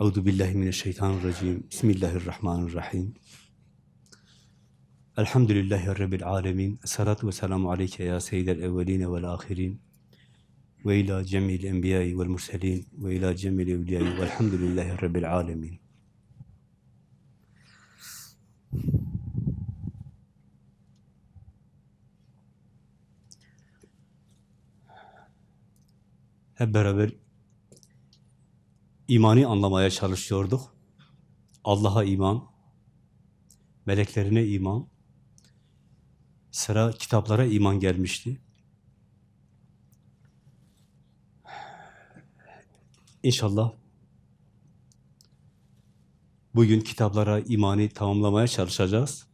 Euzu billahi mineşşeytanirracim. Bismillahirrahmanirrahim. Elhamdülillahi rabbil alamin. Essalatu vesselamu aleyke ya seyyidel evvelin ve'l ahirin. Ve ila cemil enbiya'i vel murselin ve ila cemil evliya'i ve'lhamdülillahi rabbil alamin. Hep beraber imani anlamaya çalışıyorduk. Allah'a iman, meleklerine iman, sıra kitaplara iman gelmişti. İnşallah bugün kitaplara imani tamamlamaya çalışacağız.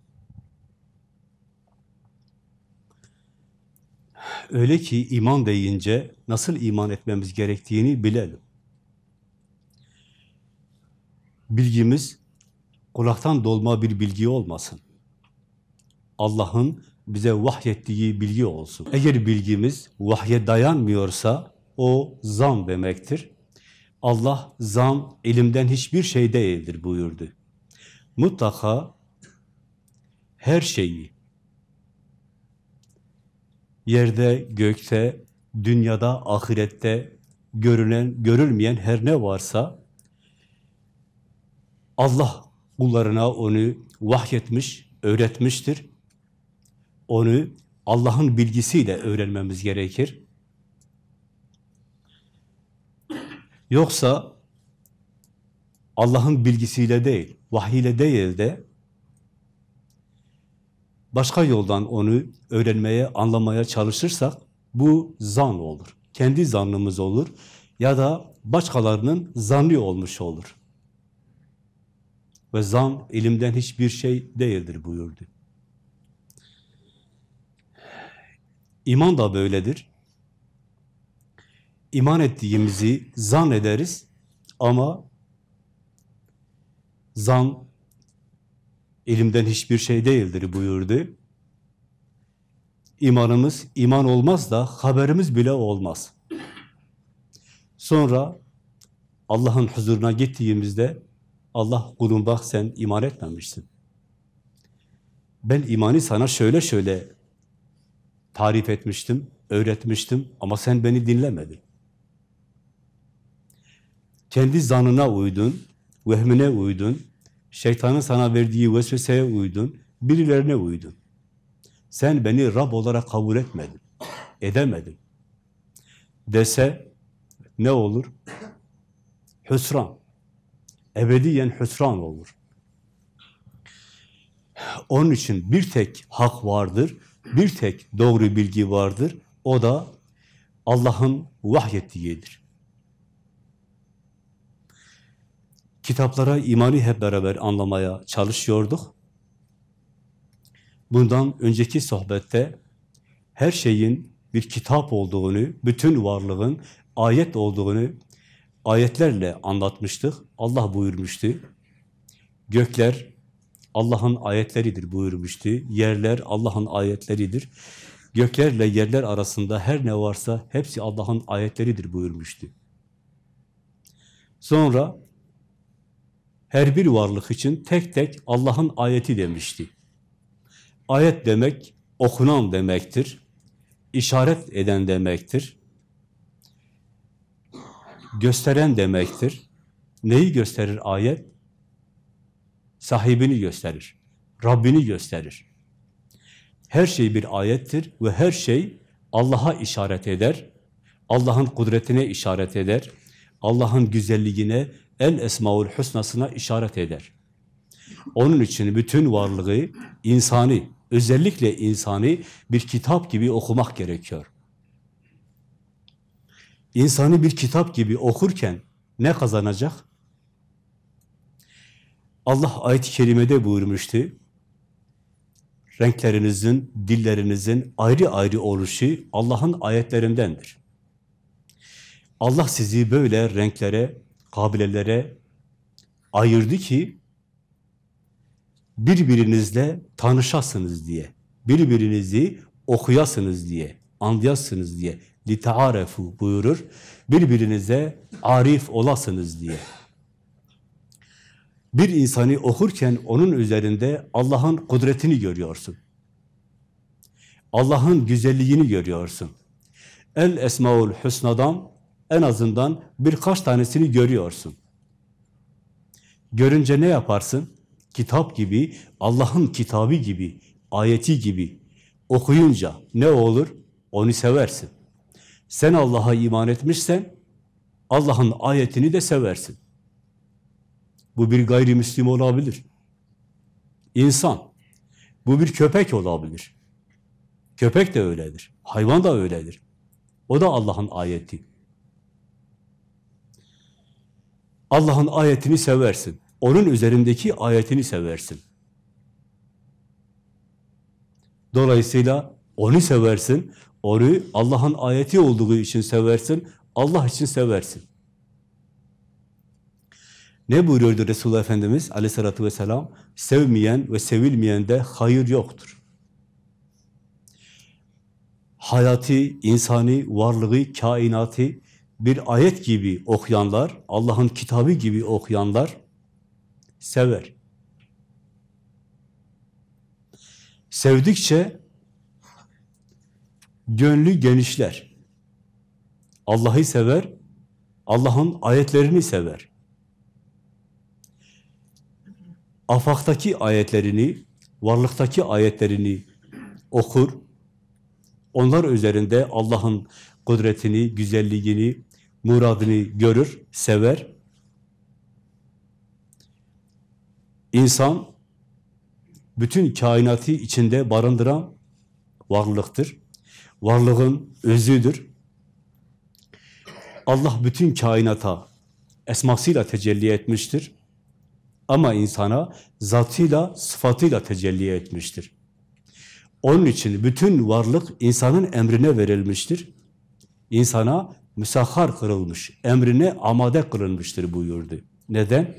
Öyle ki iman deyince nasıl iman etmemiz gerektiğini bilelim. Bilgimiz kulaktan dolma bir bilgi olmasın. Allah'ın bize vahyettiği bilgi olsun. Eğer bilgimiz vahye dayanmıyorsa o zan demektir. Allah zan elimden hiçbir şey değildir buyurdu. Mutlaka her şeyi yerde, gökte, dünyada, ahirette görünen, görülmeyen her ne varsa Allah kullarına onu vahyetmiş, öğretmiştir. Onu Allah'ın bilgisiyle öğrenmemiz gerekir. Yoksa Allah'ın bilgisiyle değil, vahiyle değil de başka yoldan onu öğrenmeye, anlamaya çalışırsak bu zan olur. Kendi zannımız olur ya da başkalarının zannı olmuş olur. Ve zan ilimden hiçbir şey değildir buyurdu. İman da böyledir. İman ettiğimizi zan ederiz ama zan ilimden hiçbir şey değildir buyurdu. İmanımız iman olmaz da haberimiz bile olmaz. Sonra Allah'ın huzuruna gittiğimizde Allah kulum bak sen iman etmemişsin. Ben imanı sana şöyle şöyle tarif etmiştim, öğretmiştim ama sen beni dinlemedin. Kendi zanına uydun, vehmine uydun, şeytanın sana verdiği vesveseye uydun, birilerine uydun. Sen beni Rab olarak kabul etmedin, edemedin. Dese ne olur? Hüsran. Ebediyen hüsran olur. Onun için bir tek hak vardır, bir tek doğru bilgi vardır. O da Allah'ın vahyettiğidir. Kitaplara imanı hep beraber anlamaya çalışıyorduk. Bundan önceki sohbette her şeyin bir kitap olduğunu, bütün varlığın ayet olduğunu ayetlerle anlatmıştık. Allah buyurmuştu. Gökler Allah'ın ayetleridir buyurmuştu. Yerler Allah'ın ayetleridir. Göklerle yerler arasında her ne varsa hepsi Allah'ın ayetleridir buyurmuştu. Sonra her bir varlık için tek tek Allah'ın ayeti demişti. Ayet demek okunan demektir. işaret eden demektir. Gösteren demektir. Neyi gösterir ayet? Sahibini gösterir. Rabbini gösterir. Her şey bir ayettir ve her şey Allah'a işaret eder. Allah'ın kudretine işaret eder. Allah'ın güzelliğine, el esmaul husnasına işaret eder. Onun için bütün varlığı insani, özellikle insani bir kitap gibi okumak gerekiyor. İnsanı bir kitap gibi okurken ne kazanacak? Allah ayet-i kerimede buyurmuştu. Renklerinizin, dillerinizin ayrı ayrı oluşu Allah'ın ayetlerindendir. Allah sizi böyle renklere, kabilelere ayırdı ki birbirinizle tanışasınız diye, birbirinizi okuyasınız diye, anlayasınız diye, لِتَعَارَفُ buyurur, birbirinize arif olasınız diye. Bir insanı okurken onun üzerinde Allah'ın kudretini görüyorsun. Allah'ın güzelliğini görüyorsun. El Esmaül Hüsna'dan en azından birkaç tanesini görüyorsun. Görünce ne yaparsın? Kitap gibi, Allah'ın kitabı gibi, ayeti gibi okuyunca ne olur? Onu seversin. Sen Allah'a iman etmişsen Allah'ın ayetini de seversin. Bu bir gayrimüslim olabilir. İnsan. Bu bir köpek olabilir. Köpek de öyledir. Hayvan da öyledir. O da Allah'ın ayeti. Allah'ın ayetini seversin. Onun üzerindeki ayetini seversin. Dolayısıyla onu seversin. Onu Allah'ın ayeti olduğu için seversin. Allah için seversin. Ne buyuruyordu Resulullah Efendimiz aleyhissalatü vesselam? Sevmeyen ve sevilmeyende hayır yoktur. Hayatı, insani, varlığı, kainatı bir ayet gibi okuyanlar, Allah'ın kitabı gibi okuyanlar sever. Sevdikçe gönlü genişler. Allah'ı sever, Allah'ın ayetlerini sever. Afaktaki ayetlerini, varlıktaki ayetlerini okur. Onlar üzerinde Allah'ın kudretini, güzelliğini, muradını görür, sever. İnsan bütün kainatı içinde barındıran varlıktır. Varlığın özüdür. Allah bütün kainata esmasıyla tecelli etmiştir. Ama insana zatıyla, sıfatıyla tecelli etmiştir. Onun için bütün varlık insanın emrine verilmiştir. İnsana müsahhar kırılmış, emrine amade kırılmıştır buyurdu. Neden?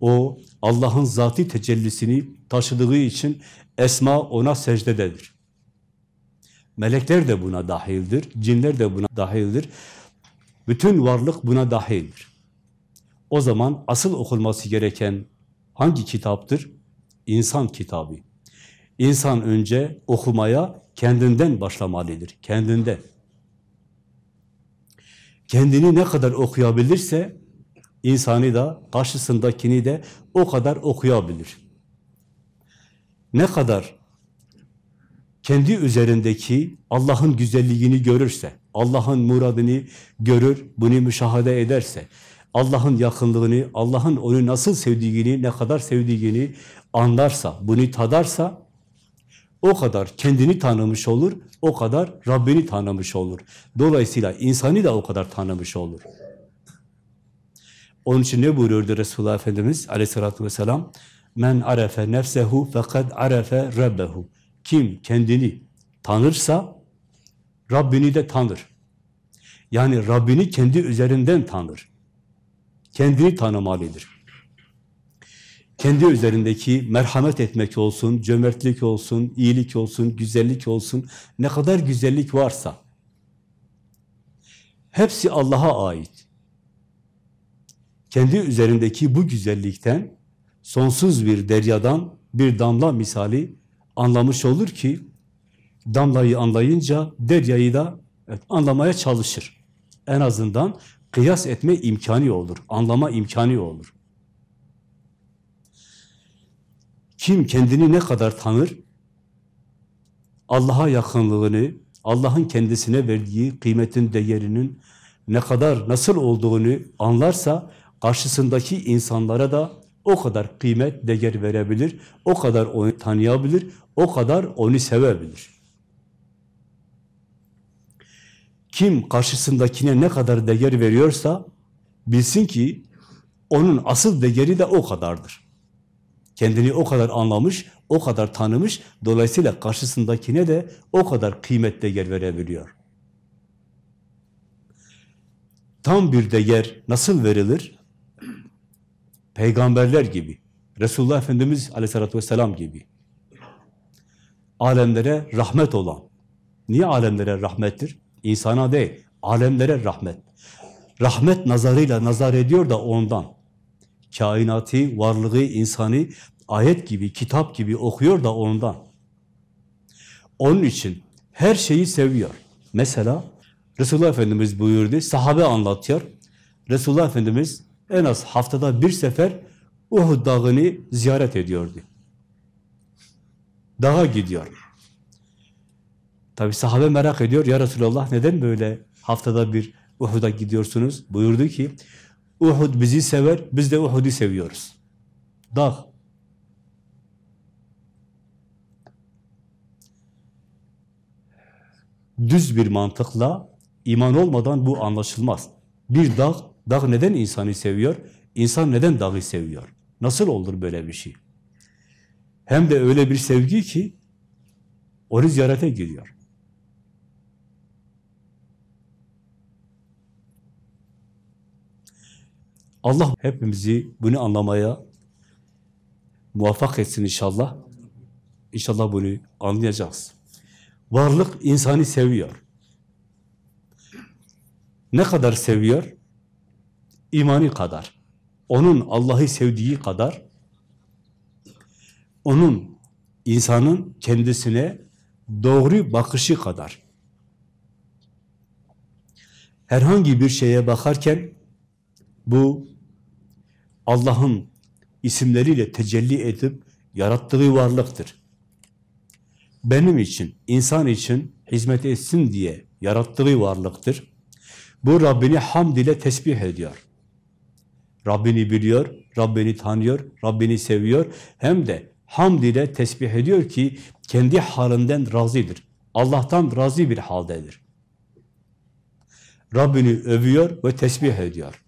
O Allah'ın zati tecellisini taşıdığı için esma ona secdededir. Melekler de buna dahildir, cinler de buna dahildir. Bütün varlık buna dahildir. O zaman asıl okunması gereken hangi kitaptır? İnsan kitabı. İnsan önce okumaya kendinden başlamalıdır, kendinden. Kendini ne kadar okuyabilirse insanı da karşısındakini de o kadar okuyabilir. Ne kadar kendi üzerindeki Allah'ın güzelliğini görürse, Allah'ın muradını görür, bunu müşahede ederse, Allah'ın yakınlığını, Allah'ın onu nasıl sevdiğini, ne kadar sevdiğini anlarsa, bunu tadarsa, o kadar kendini tanımış olur, o kadar Rabbini tanımış olur. Dolayısıyla insanı da o kadar tanımış olur. Onun için ne buyuruyordu Resulullah Efendimiz aleyhissalatü vesselam? Men arefe nefsehu fekad arefe rabbehu. Kim kendini tanırsa Rabbini de tanır. Yani Rabbini kendi üzerinden tanır. Kendini tanımalıdır. Kendi üzerindeki merhamet etmek olsun, cömertlik olsun, iyilik olsun, güzellik olsun, ne kadar güzellik varsa hepsi Allah'a ait. Kendi üzerindeki bu güzellikten sonsuz bir deryadan bir damla misali anlamış olur ki damlayı anlayınca deryayı da evet, anlamaya çalışır. En azından kıyas etme imkanı olur, anlama imkanı olur. Kim kendini ne kadar tanır, Allah'a yakınlığını, Allah'ın kendisine verdiği kıymetin, değerinin ne kadar, nasıl olduğunu anlarsa, karşısındaki insanlara da o kadar kıymet, değer verebilir, o kadar onu tanıyabilir, o kadar onu sevebilir. Kim karşısındakine ne kadar değer veriyorsa, bilsin ki onun asıl değeri de o kadardır. Kendini o kadar anlamış, o kadar tanımış, dolayısıyla karşısındakine de o kadar kıymet değer verebiliyor. Tam bir değer nasıl verilir? Peygamberler gibi, Resulullah Efendimiz aleyhissalatü vesselam gibi. Alemlere rahmet olan. Niye alemlere rahmettir? İnsana değil, alemlere rahmet. Rahmet nazarıyla nazar ediyor da ondan. kainatı, varlığı, insanı ayet gibi, kitap gibi okuyor da ondan. Onun için her şeyi seviyor. Mesela Resulullah Efendimiz buyurdu, sahabe anlatıyor. Resulullah Efendimiz en az haftada bir sefer Uhud dağını ziyaret ediyordu. Dağa gidiyor. Tabi sahabe merak ediyor, ya Resulallah neden böyle haftada bir Uhud'a gidiyorsunuz? Buyurdu ki, Uhud bizi sever, biz de Uhud'u seviyoruz. Dağ. Düz bir mantıkla iman olmadan bu anlaşılmaz. Bir dağ, dağ neden insanı seviyor? İnsan neden dağı seviyor? Nasıl olur böyle bir şey? Hem de öyle bir sevgi ki onu ziyarete gidiyor. Allah hepimizi bunu anlamaya muvaffak etsin inşallah. İnşallah bunu anlayacağız. Varlık insanı seviyor. Ne kadar seviyor? İmanı kadar. Onun Allah'ı sevdiği kadar, onun insanın kendisine doğru bakışı kadar. Herhangi bir şeye bakarken bu Allah'ın isimleriyle tecelli edip yarattığı varlıktır. Benim için, insan için hizmet etsin diye yarattığı varlıktır. Bu Rabbini hamd ile tesbih ediyor. Rabbini biliyor, Rabbini tanıyor, Rabbini seviyor. Hem de hamd ile tesbih ediyor ki kendi halinden razıdır. Allah'tan razı bir haldedir. Rabbini övüyor ve tesbih ediyor.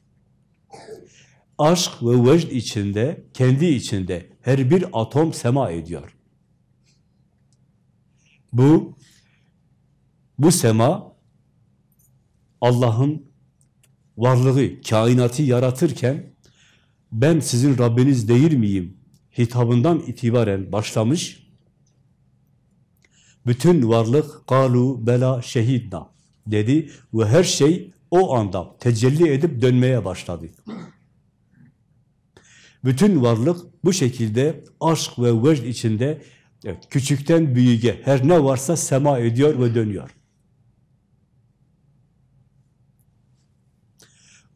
Aşk ve vecd içinde, kendi içinde her bir atom sema ediyor. Bu, bu sema Allah'ın varlığı, kainatı yaratırken ben sizin Rabbiniz değil miyim hitabından itibaren başlamış. Bütün varlık galu bela şehidna dedi ve her şey o anda tecelli edip dönmeye başladı. Bütün varlık bu şekilde aşk ve vecd içinde evet, küçükten büyüğe her ne varsa sema ediyor ve dönüyor.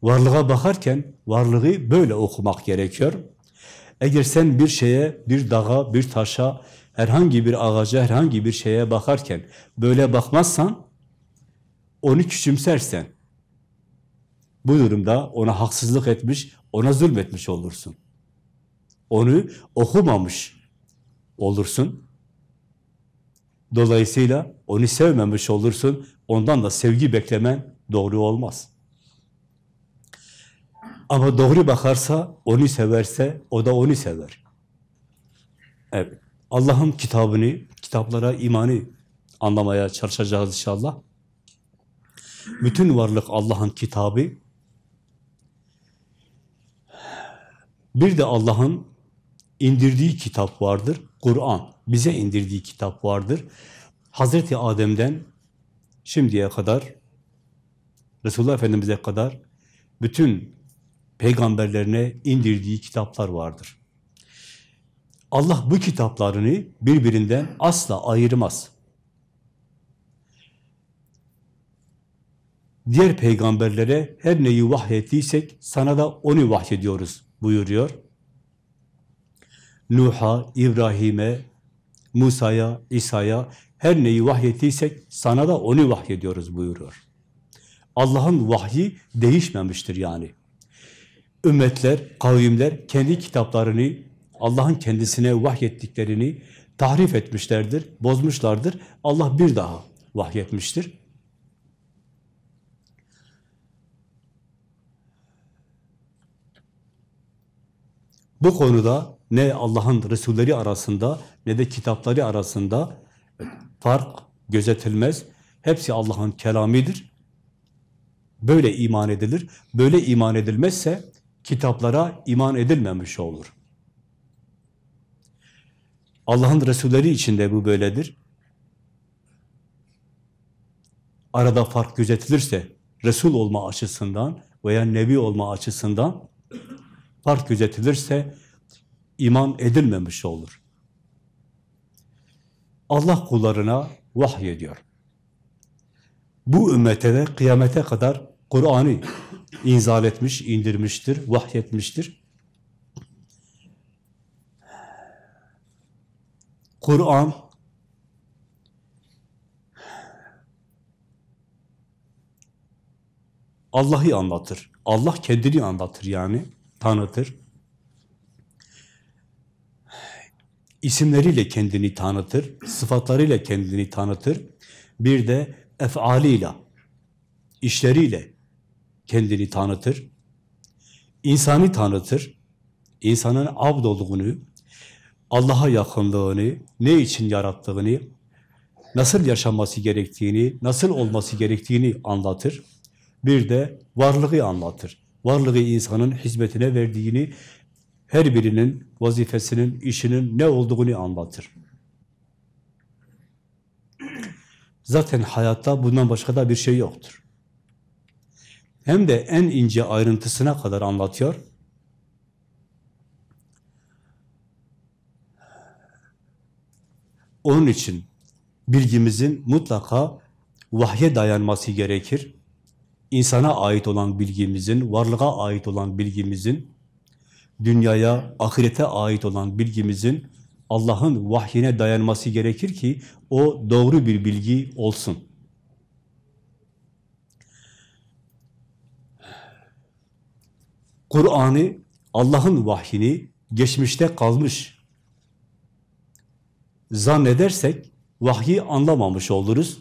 Varlığa bakarken varlığı böyle okumak gerekiyor. Eğer sen bir şeye, bir dağa, bir taşa, herhangi bir ağaca, herhangi bir şeye bakarken böyle bakmazsan, onu küçümsersen, bu durumda ona haksızlık etmiş, ona zulmetmiş olursun. Onu okumamış olursun. Dolayısıyla onu sevmemiş olursun. Ondan da sevgi beklemen doğru olmaz. Ama doğru bakarsa, onu severse, o da onu sever. Evet. Allah'ın kitabını, kitaplara imanı anlamaya çalışacağız inşallah. Bütün varlık Allah'ın kitabı. Bir de Allah'ın indirdiği kitap vardır. Kur'an. Bize indirdiği kitap vardır. Hazreti Adem'den şimdiye kadar Resulullah Efendimiz'e kadar bütün peygamberlerine indirdiği kitaplar vardır. Allah bu kitaplarını birbirinden asla ayırmaz. Diğer peygamberlere her neyi vahyettiysek sana da onu vahyediyoruz buyuruyor. Nuh'a, İbrahim'e, Musa'ya, İsa'ya her neyi vahyettiysek sana da onu vahyediyoruz buyuruyor. Allah'ın vahyi değişmemiştir yani ümmetler, kavimler kendi kitaplarını, Allah'ın kendisine vahyettiklerini tahrif etmişlerdir, bozmuşlardır. Allah bir daha vahyetmiştir. Bu konuda ne Allah'ın Resulleri arasında ne de kitapları arasında fark gözetilmez. Hepsi Allah'ın kelamidir. Böyle iman edilir. Böyle iman edilmezse kitaplara iman edilmemiş olur. Allah'ın Resulleri için de bu böyledir. Arada fark gözetilirse Resul olma açısından veya Nebi olma açısından fark gözetilirse iman edilmemiş olur. Allah kullarına vahyediyor. Bu ümmete de kıyamete kadar Kur'an'ı inzal etmiş, indirmiştir, vahyetmiştir. Kur'an Allah'ı anlatır. Allah kendini anlatır yani, tanıtır. İsimleriyle kendini tanıtır, sıfatlarıyla kendini tanıtır. Bir de efaliyle, işleriyle kendini tanıtır. İnsanı tanıtır. İnsanın abd olduğunu, Allah'a yakınlığını, ne için yarattığını, nasıl yaşaması gerektiğini, nasıl olması gerektiğini anlatır. Bir de varlığı anlatır. Varlığı insanın hizmetine verdiğini, her birinin vazifesinin, işinin ne olduğunu anlatır. Zaten hayatta bundan başka da bir şey yoktur. Hem de en ince ayrıntısına kadar anlatıyor. Onun için bilgimizin mutlaka vahye dayanması gerekir. İnsana ait olan bilgimizin, varlığa ait olan bilgimizin, dünyaya, ahirete ait olan bilgimizin Allah'ın vahyine dayanması gerekir ki o doğru bir bilgi olsun. Kur'an'ı, Allah'ın vahyini geçmişte kalmış zannedersek vahyi anlamamış oluruz.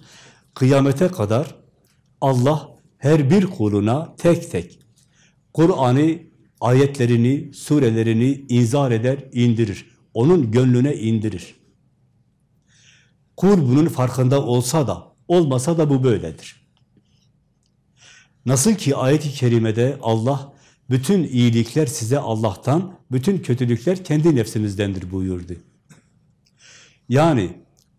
Kıyamete kadar Allah her bir kuluna tek tek Kur'an'ı, ayetlerini, surelerini inzar eder, indirir. Onun gönlüne indirir. Kul bunun farkında olsa da, olmasa da bu böyledir. Nasıl ki ayet-i kerimede Allah, bütün iyilikler size Allah'tan, bütün kötülükler kendi nefsinizdendir buyurdu. Yani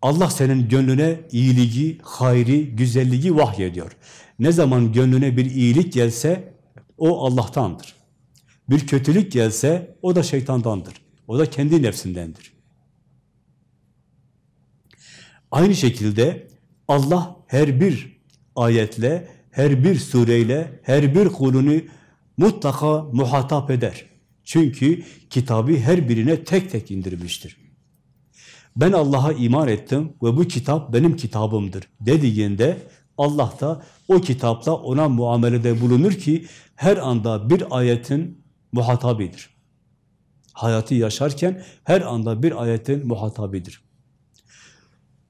Allah senin gönlüne iyiliği, hayri, güzelliği vahyediyor. Ne zaman gönlüne bir iyilik gelse o Allah'tandır. Bir kötülük gelse o da şeytandandır. O da kendi nefsindendir. Aynı şekilde Allah her bir ayetle, her bir sureyle, her bir kulunu mutlaka muhatap eder. Çünkü kitabı her birine tek tek indirmiştir. Ben Allah'a iman ettim ve bu kitap benim kitabımdır dediğinde Allah da o kitapla ona muamelede bulunur ki her anda bir ayetin muhatabidir. Hayatı yaşarken her anda bir ayetin muhatabidir.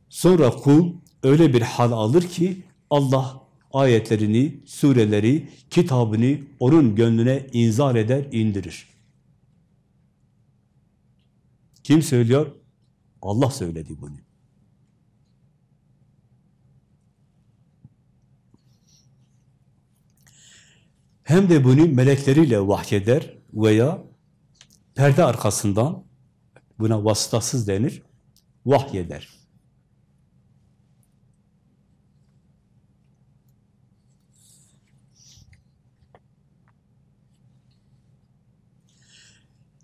Sonra kul öyle bir hal alır ki Allah ayetlerini, sureleri, kitabını onun gönlüne inzal eder, indirir. Kim söylüyor? Allah söyledi bunu. Hem de bunu melekleriyle vahyeder veya perde arkasından, buna vasıtasız denir, vahyeder.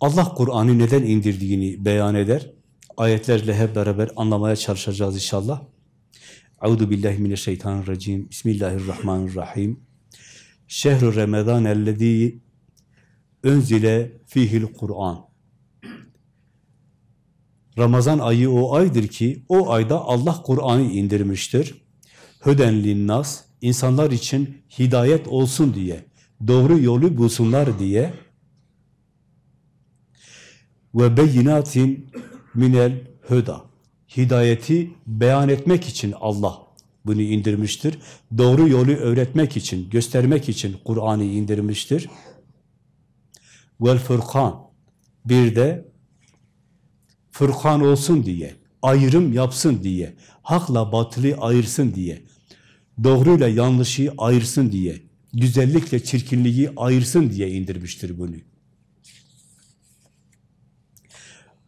Allah Kur'an'ı neden indirdiğini beyan eder. Ayetlerle hep beraber anlamaya çalışacağız inşallah. Euzu billahi mineşşeytanirracim. Bismillahirrahmanirrahim. Şehru Ramazan ellezî önzile fihil Kur'an. Ramazan ayı o aydır ki o ayda Allah Kur'an'ı indirmiştir. Höden linnas insanlar için hidayet olsun diye, doğru yolu bulsunlar diye ve beyinatin minel höda. Hidayeti beyan etmek için Allah bunu indirmiştir. Doğru yolu öğretmek için, göstermek için Kur'an'ı indirmiştir. Vel fırkan. Bir de fırkan olsun diye, ayrım yapsın diye, hakla batılı ayırsın diye, doğruyla yanlışı ayırsın diye, güzellikle çirkinliği ayırsın diye indirmiştir bunu.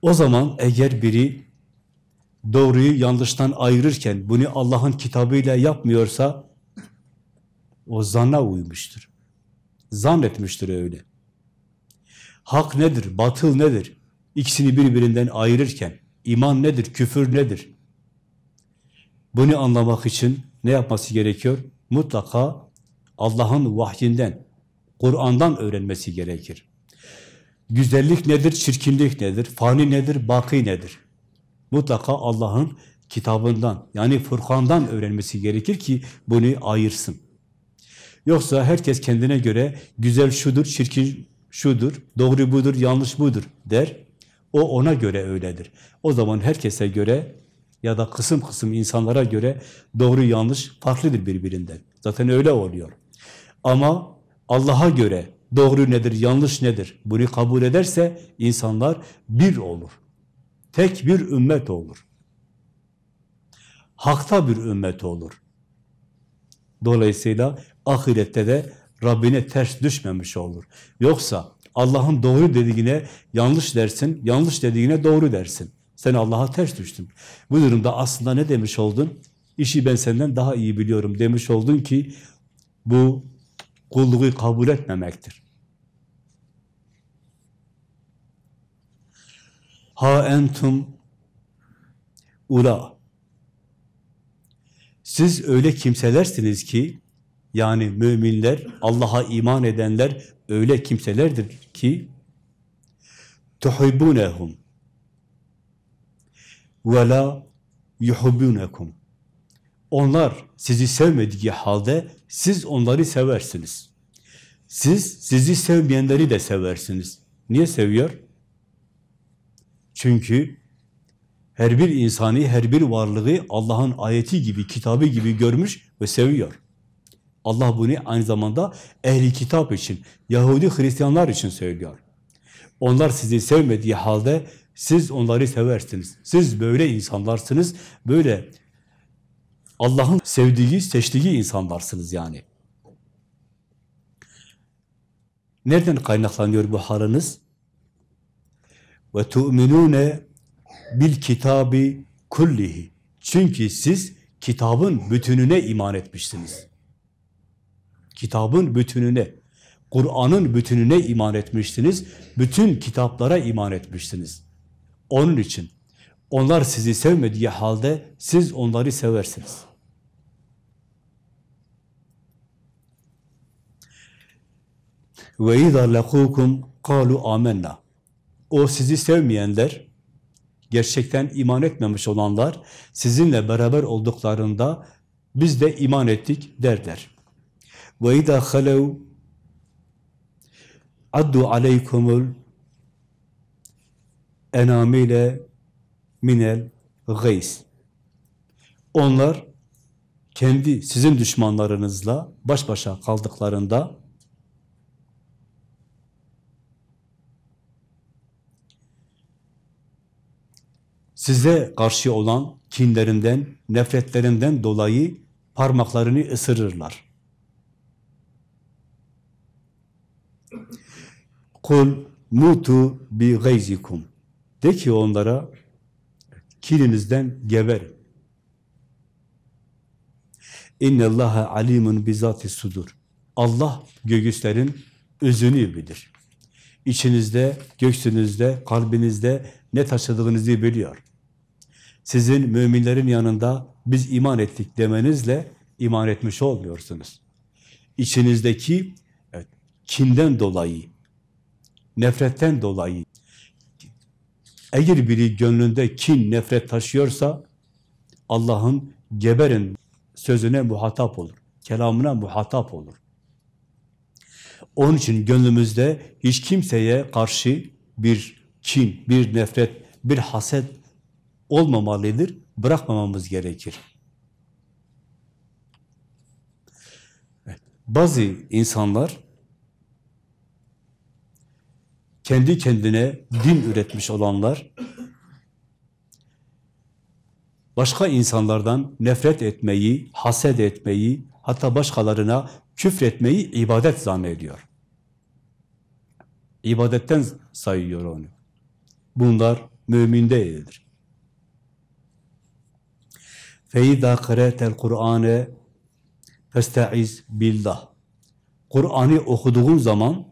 O zaman eğer biri doğruyu yanlıştan ayırırken bunu Allah'ın kitabıyla yapmıyorsa o zanna uymuştur. Zannetmiştir öyle. hak nedir, batıl nedir? İkisini birbirinden ayırırken iman nedir, küfür nedir? Bunu anlamak için ne yapması gerekiyor? Mutlaka Allah'ın vahyinden, Kur'an'dan öğrenmesi gerekir. Güzellik nedir, çirkinlik nedir, fani nedir, baki nedir? Mutlaka Allah'ın kitabından, yani Furkan'dan öğrenmesi gerekir ki bunu ayırsın. Yoksa herkes kendine göre güzel şudur, çirkin şudur, doğru budur, yanlış budur der. O ona göre öyledir. O zaman herkese göre ya da kısım kısım insanlara göre doğru yanlış farklıdır birbirinden. Zaten öyle oluyor. Ama Allah'a göre doğru nedir, yanlış nedir bunu kabul ederse insanlar bir olur. Tek bir ümmet olur. Hakta bir ümmet olur. Dolayısıyla ahirette de Rabbine ters düşmemiş olur. Yoksa Allah'ın doğru dediğine yanlış dersin, yanlış dediğine doğru dersin. Sen Allah'a ters düştün. Bu durumda aslında ne demiş oldun? İşi ben senden daha iyi biliyorum demiş oldun ki bu kulluğu kabul etmemektir. Ha entum ula siz öyle kimselersiniz ki yani müminler, Allah'a iman edenler öyle kimselerdir ki tuhibbunehum ve la yuhibbunekum. Onlar sizi sevmediği halde siz onları seversiniz. Siz sizi sevmeyenleri de seversiniz. Niye seviyor? Çünkü her bir insani, her bir varlığı Allah'ın ayeti gibi, kitabı gibi görmüş ve seviyor. Allah bunu aynı zamanda ehli kitap için, Yahudi Hristiyanlar için söylüyor. Onlar sizi sevmediği halde siz onları seversiniz. Siz böyle insanlarsınız, böyle Allah'ın sevdiği, seçtiği insanlarsınız yani. Nereden kaynaklanıyor bu haliniz? Ve tu'minune bil kitabi kullihi. Çünkü siz kitabın bütününe iman etmişsiniz. Kitabın bütününe, Kur'an'ın bütününe iman etmişsiniz. Bütün kitaplara iman etmişsiniz. Onun için onlar sizi sevmediği halde siz onları seversiniz. Ve izâ lekûkum kâlu âmennâ. O sizi sevmeyenler, gerçekten iman etmemiş olanlar, sizinle beraber olduklarında biz de iman ettik derler. Ve izâ halev addu aleykumul enamile minel gays. Onlar kendi sizin düşmanlarınızla baş başa kaldıklarında size karşı olan kinlerinden, nefretlerinden dolayı parmaklarını ısırırlar. Kul mutu bi gayzikum. De ki onlara kininizden geberin. İnne Allaha alimun bizati sudur. Allah göğüslerin özünü bilir. İçinizde, göğsünüzde, kalbinizde ne taşıdığınızı biliyor. Sizin müminlerin yanında biz iman ettik demenizle iman etmiş olmuyorsunuz. İçinizdeki evet, kinden dolayı, nefretten dolayı, eğer biri gönlünde kin, nefret taşıyorsa Allah'ın geberin sözüne muhatap olur. Kelamına muhatap olur. Onun için gönlümüzde hiç kimseye karşı bir kin, bir nefret, bir haset olmamalıdır. Bırakmamamız gerekir. Evet. Bazı insanlar kendi kendine din üretmiş olanlar başka insanlardan nefret etmeyi, haset etmeyi, hatta başkalarına küfretmeyi ibadet zannediyor. İbadetten sayıyor onu. Bunlar mümin değildir. فَاِذَا قَرَأْتَ الْقُرْآنَ فَاسْتَعِذْ billah. Kur'an'ı okuduğun zaman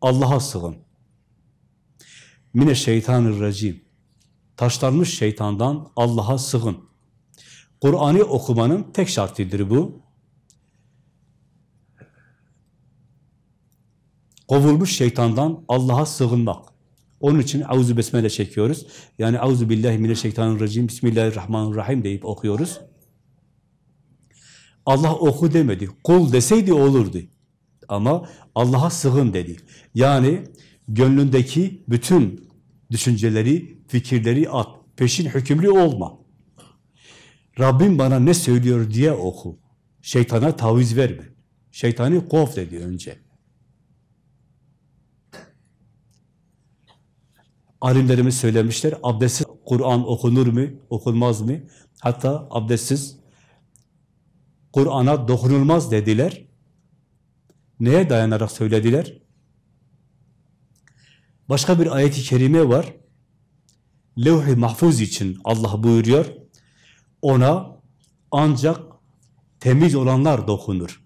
Allah'a sığın. mineşşeytanirracim. Taşlanmış şeytandan Allah'a sığın. Kur'an'ı okumanın tek şartıdır bu. Kovulmuş şeytandan Allah'a sığınmak. Onun için auzu besmele çekiyoruz. Yani auzu billahi mineşşeytanirracim, bismillahirrahmanirrahim deyip okuyoruz. Allah oku demedi. Kul deseydi olurdu. Ama Allah'a sığın dedi. Yani gönlündeki bütün düşünceleri, fikirleri at. Peşin hükümlü olma. Rabbim bana ne söylüyor diye oku. Şeytana taviz verme. Şeytanı kov dedi önce. Alimlerimiz söylemişler, abdestsiz Kur'an okunur mu, okunmaz mı? Hatta abdestsiz Kur'an'a dokunulmaz dediler. Neye dayanarak söylediler? Başka bir ayet-i kerime var. Levh-i mahfuz için Allah buyuruyor. Ona ancak temiz olanlar dokunur.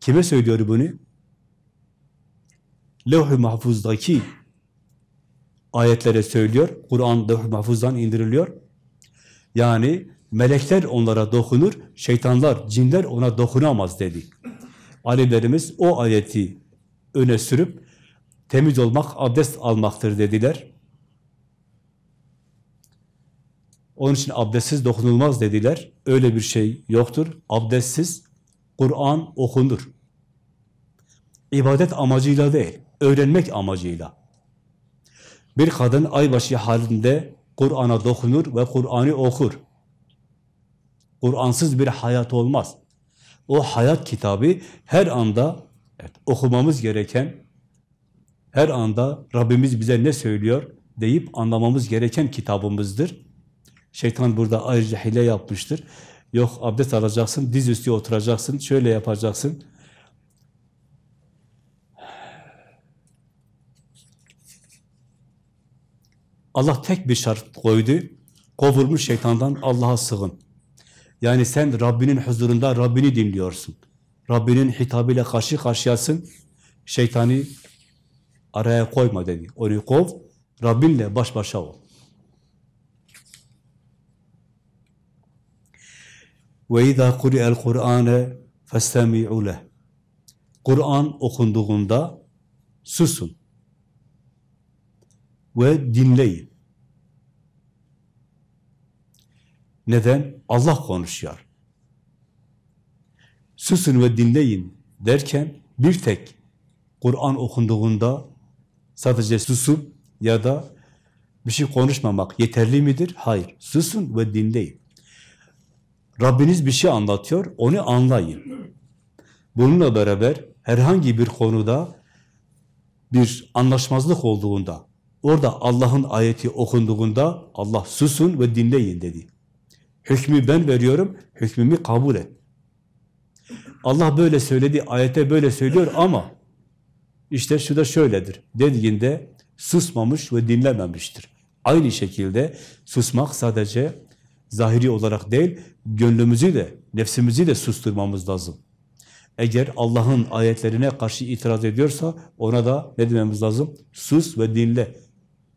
Kime söylüyor bunu? Levh-i mahfuzdaki ayetlere söylüyor. Kur'an levh-i mahfuzdan indiriliyor. Yani melekler onlara dokunur, şeytanlar, cinler ona dokunamaz dedi. Alimlerimiz o ayeti öne sürüp temiz olmak abdest almaktır dediler. Onun için abdestsiz dokunulmaz dediler. Öyle bir şey yoktur. Abdestsiz Kur'an okunur. İbadet amacıyla değil, öğrenmek amacıyla. Bir kadın aybaşı halinde Kur'an'a dokunur ve Kur'an'ı okur. Kur'ansız bir hayat olmaz. O hayat kitabı her anda evet, okumamız gereken, her anda Rabbimiz bize ne söylüyor deyip anlamamız gereken kitabımızdır. Şeytan burada ayrıca hile yapmıştır. Yok abdest alacaksın, dizüstü oturacaksın, şöyle yapacaksın. Allah tek bir şart koydu. Kovulmuş şeytandan Allah'a sığın. Yani sen Rabbinin huzurunda Rabbini dinliyorsun. Rabbinin hitabıyla karşı karşıyasın. Şeytanı araya koyma dedi. Onu kov, Rabbinle baş başa ol. Ve izâ kuri'el Kur'âne festemi'û leh. Kur'an okunduğunda susun ve dinleyin. Neden? Allah konuşuyor. Susun ve dinleyin derken bir tek Kur'an okunduğunda sadece susup ya da bir şey konuşmamak yeterli midir? Hayır. Susun ve dinleyin. Rabbiniz bir şey anlatıyor, onu anlayın. Bununla beraber herhangi bir konuda bir anlaşmazlık olduğunda, orada Allah'ın ayeti okunduğunda Allah susun ve dinleyin dedi. Hükmü ben veriyorum, hükmümü kabul et. Allah böyle söyledi, ayete böyle söylüyor ama işte şu da şöyledir dediğinde susmamış ve dinlememiştir. Aynı şekilde susmak sadece zahiri olarak değil, gönlümüzü de, nefsimizi de susturmamız lazım. Eğer Allah'ın ayetlerine karşı itiraz ediyorsa ona da ne dememiz lazım? Sus ve dinle.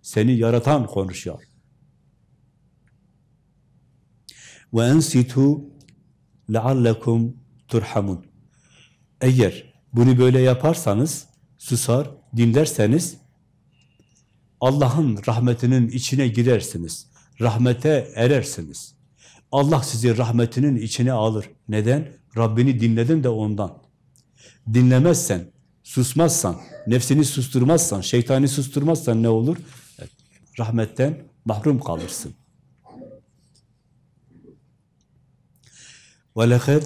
Seni yaratan konuşuyor. Ve ensitu leallekum turhamun. Eğer bunu böyle yaparsanız, susar, dinlerseniz Allah'ın rahmetinin içine girersiniz. Rahmete erersiniz. Allah sizi rahmetinin içine alır. Neden? Rabbini dinledin de ondan. Dinlemezsen, susmazsan, nefsini susturmazsan, şeytani susturmazsan ne olur? Evet, rahmetten mahrum kalırsın. وَلَخَدْ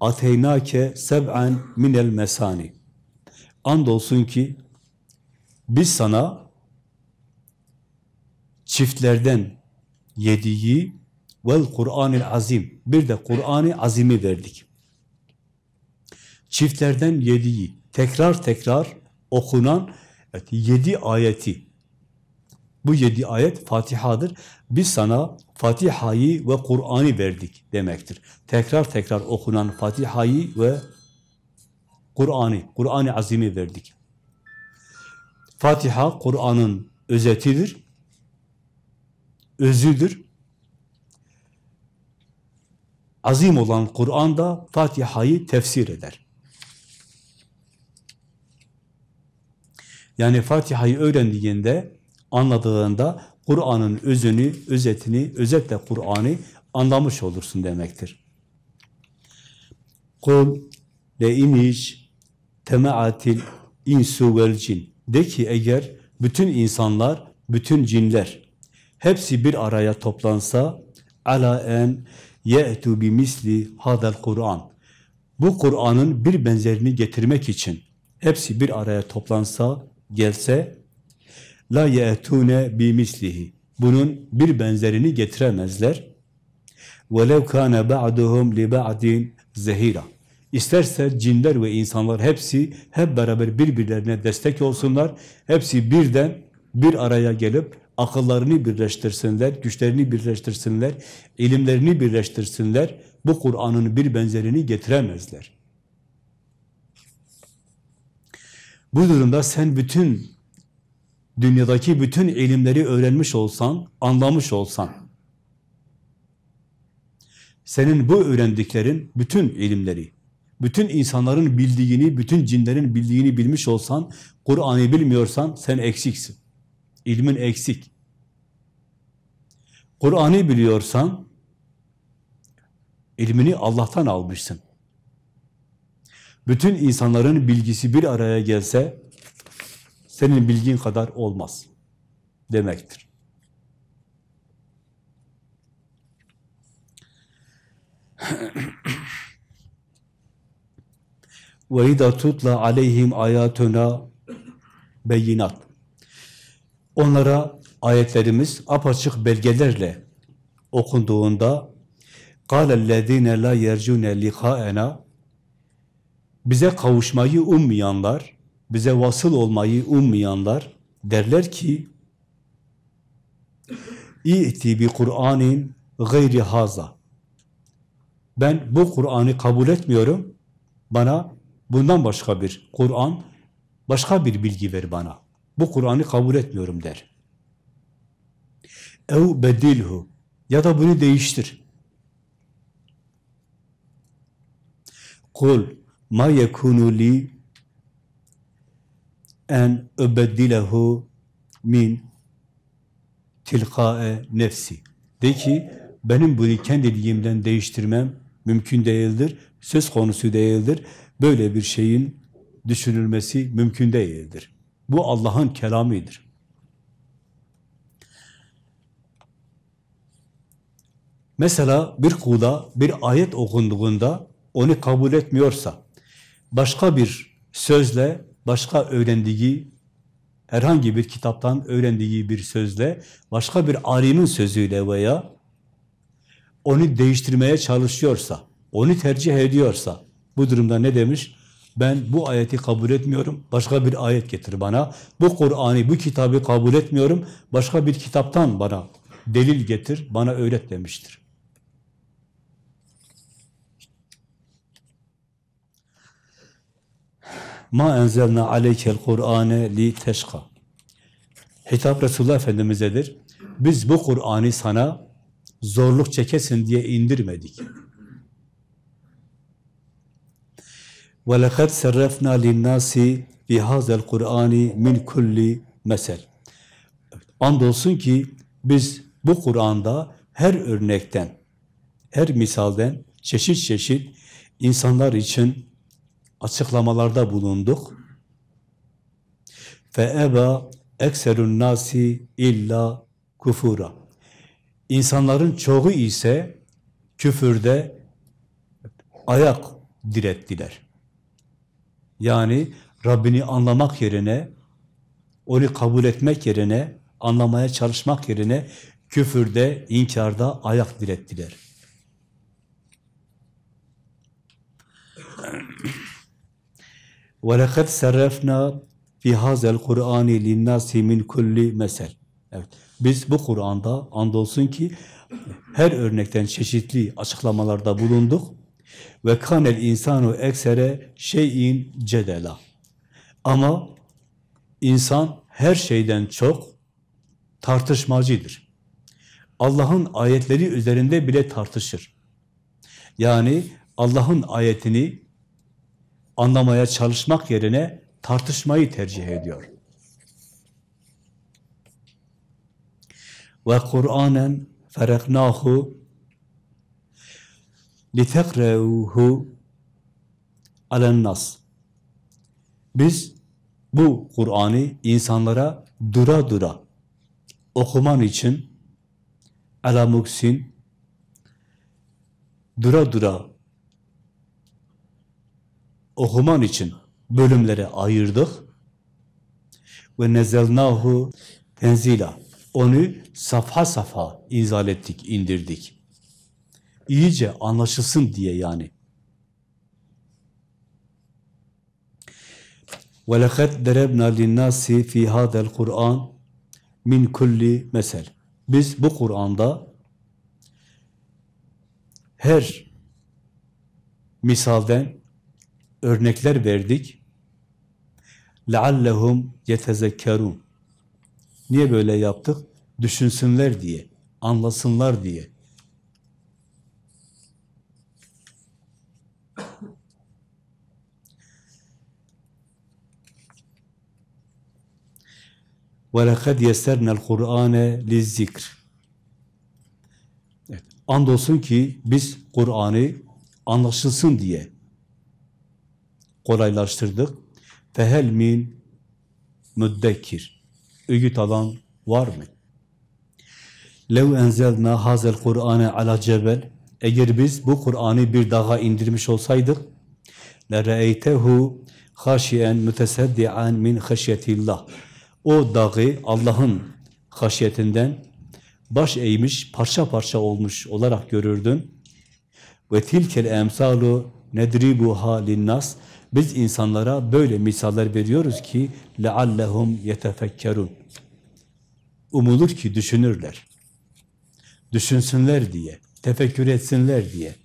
اَتَيْنَاكَ سَبْعًا مِنَ الْمَسَانِ Andolsun ki biz sana çiftlerden yediği vel Kur'an-ı Azim bir de Kur'an-ı Azim'i verdik. Çiftlerden yediği tekrar tekrar okunan evet, yedi ayeti bu yedi ayet Fatiha'dır. Biz sana Fatiha'yı ve Kur'an'ı verdik demektir. Tekrar tekrar okunan Fatiha'yı ve Kur'an'ı, Kur'an-ı Azim'i verdik. Fatiha, Kur'an'ın özetidir, özüdür. Azim olan Kur'an da Fatiha'yı tefsir eder. Yani Fatiha'yı öğrendiğinde, anladığında Kur'an'ın özünü, özetini, özetle Kur'an'ı anlamış olursun demektir. Kul le iniş temaatil insu vel cin. De ki eğer bütün insanlar, bütün cinler hepsi bir araya toplansa ala en ye'tu bi misli hadal Kur'an. Bu Kur'an'ın bir benzerini getirmek için hepsi bir araya toplansa, gelse la ye'tune bi mislihi. Bunun bir benzerini getiremezler. وَلَوْ كَانَ بَعْدُهُمْ لِبَعْدٍ zehira. İsterse cinler ve insanlar hepsi hep beraber birbirlerine destek olsunlar. Hepsi birden bir araya gelip akıllarını birleştirsinler, güçlerini birleştirsinler, ilimlerini birleştirsinler. Bu Kur'an'ın bir benzerini getiremezler. Bu durumda sen bütün dünyadaki bütün ilimleri öğrenmiş olsan, anlamış olsan, senin bu öğrendiklerin bütün ilimleri, bütün insanların bildiğini, bütün cinlerin bildiğini bilmiş olsan, Kur'an'ı bilmiyorsan sen eksiksin. İlmin eksik. Kur'an'ı biliyorsan, ilmini Allah'tan almışsın. Bütün insanların bilgisi bir araya gelse, senin bilgin kadar olmaz demektir. Ve idâ tutla aleyhim ayatuna beyinat. Onlara ayetlerimiz apaçık belgelerle okunduğunda قَالَ الَّذ۪ينَ لَا يَرْجُونَ لِقَاءَنَا Bize kavuşmayı ummayanlar, bize vasıl olmayı ummayanlar derler ki İ'ti bi Kur'anin gayri haza. Ben bu Kur'an'ı kabul etmiyorum. Bana bundan başka bir Kur'an, başka bir bilgi ver bana. Bu Kur'an'ı kabul etmiyorum der. Ev bedilhu ya da bunu değiştir. Kul ma yekunu li en öbeddilehu min tilkae nefsi. De ki benim bunu kendiliğimden değiştirmem mümkün değildir, söz konusu değildir. Böyle bir şeyin düşünülmesi mümkün değildir. Bu Allah'ın kelamidir. Mesela bir kula bir ayet okunduğunda onu kabul etmiyorsa, başka bir sözle, başka öğrendiği, herhangi bir kitaptan öğrendiği bir sözle, başka bir alimin sözüyle veya onu değiştirmeye çalışıyorsa, onu tercih ediyorsa, bu durumda ne demiş? Ben bu ayeti kabul etmiyorum, başka bir ayet getir bana. Bu Kur'an'ı, bu kitabı kabul etmiyorum, başka bir kitaptan bana delil getir, bana öğret demiştir. Ma enzelna aleykel Kur'ane li teşka. Hitap Resulullah Efendimiz'edir. Biz bu Kur'an'ı sana zorluk çekesin diye indirmedik. وَلَقَدْ سَرَّفْنَا لِلنَّاسِ بِهَذَا الْقُرْآنِ min kulli mesel. Andolsun ki biz bu Kur'an'da her örnekten, her misalden çeşit çeşit insanlar için açıklamalarda bulunduk. فَاَبَا ekserun nasi illa kufura. İnsanların çoğu ise küfürde ayak direttiler. Yani Rabbini anlamak yerine, onu kabul etmek yerine, anlamaya çalışmak yerine küfürde, inkarda ayak direttiler. وَلَقَدْ سَرَّفْنَا فِي هَذَا الْقُرْآنِ لِلنَّاسِ مِنْ كُلِّ mesel. Evet. Biz bu Kur'an'da andolsun ki her örnekten çeşitli açıklamalarda bulunduk. Ve kanel insanu eksere şeyin cedela. Ama insan her şeyden çok tartışmacıdır. Allah'ın ayetleri üzerinde bile tartışır. Yani Allah'ın ayetini anlamaya çalışmak yerine tartışmayı tercih ediyor. Ve Kur'anen fereknahu litekre'uhu alennas. Biz bu Kur'an'ı insanlara dura dura okuman için alamuksin dura dura okuman için bölümlere ayırdık ve nezelnahu tenzila onu safha safha inzal ettik, indirdik. İyice anlaşılsın diye yani. وَلَقَدْ دَرَبْنَا لِلنَّاسِ فِي هَذَا الْقُرْآنِ min kulli mesel. Biz bu Kur'an'da her misalden örnekler verdik. لَعَلَّهُمْ يَتَذَكَّرُونَ Niye böyle yaptık? Düşünsünler diye, anlasınlar diye. وَلَقَدْ يَسَّرْنَا الْقُرْآنَ لِلذِّكْرِ evet. Andolsun ki biz Kur'an'ı anlaşılsın diye kolaylaştırdık. Fehel min müddekir. Öğüt alan var mı? Lev enzelna hazel Kur'ane ala cebel. Eğer biz bu Kur'an'ı bir dağa indirmiş olsaydık lereytehu haşiyen müteseddian min haşyetillah. O dağı Allah'ın haşyetinden baş eğmiş, parça parça olmuş olarak görürdün. Ve tilkel emsalu nedribuha linnas. Biz insanlara böyle misaller veriyoruz ki leallehum yetefekkerun. Umulur ki düşünürler. Düşünsünler diye, tefekkür etsinler diye.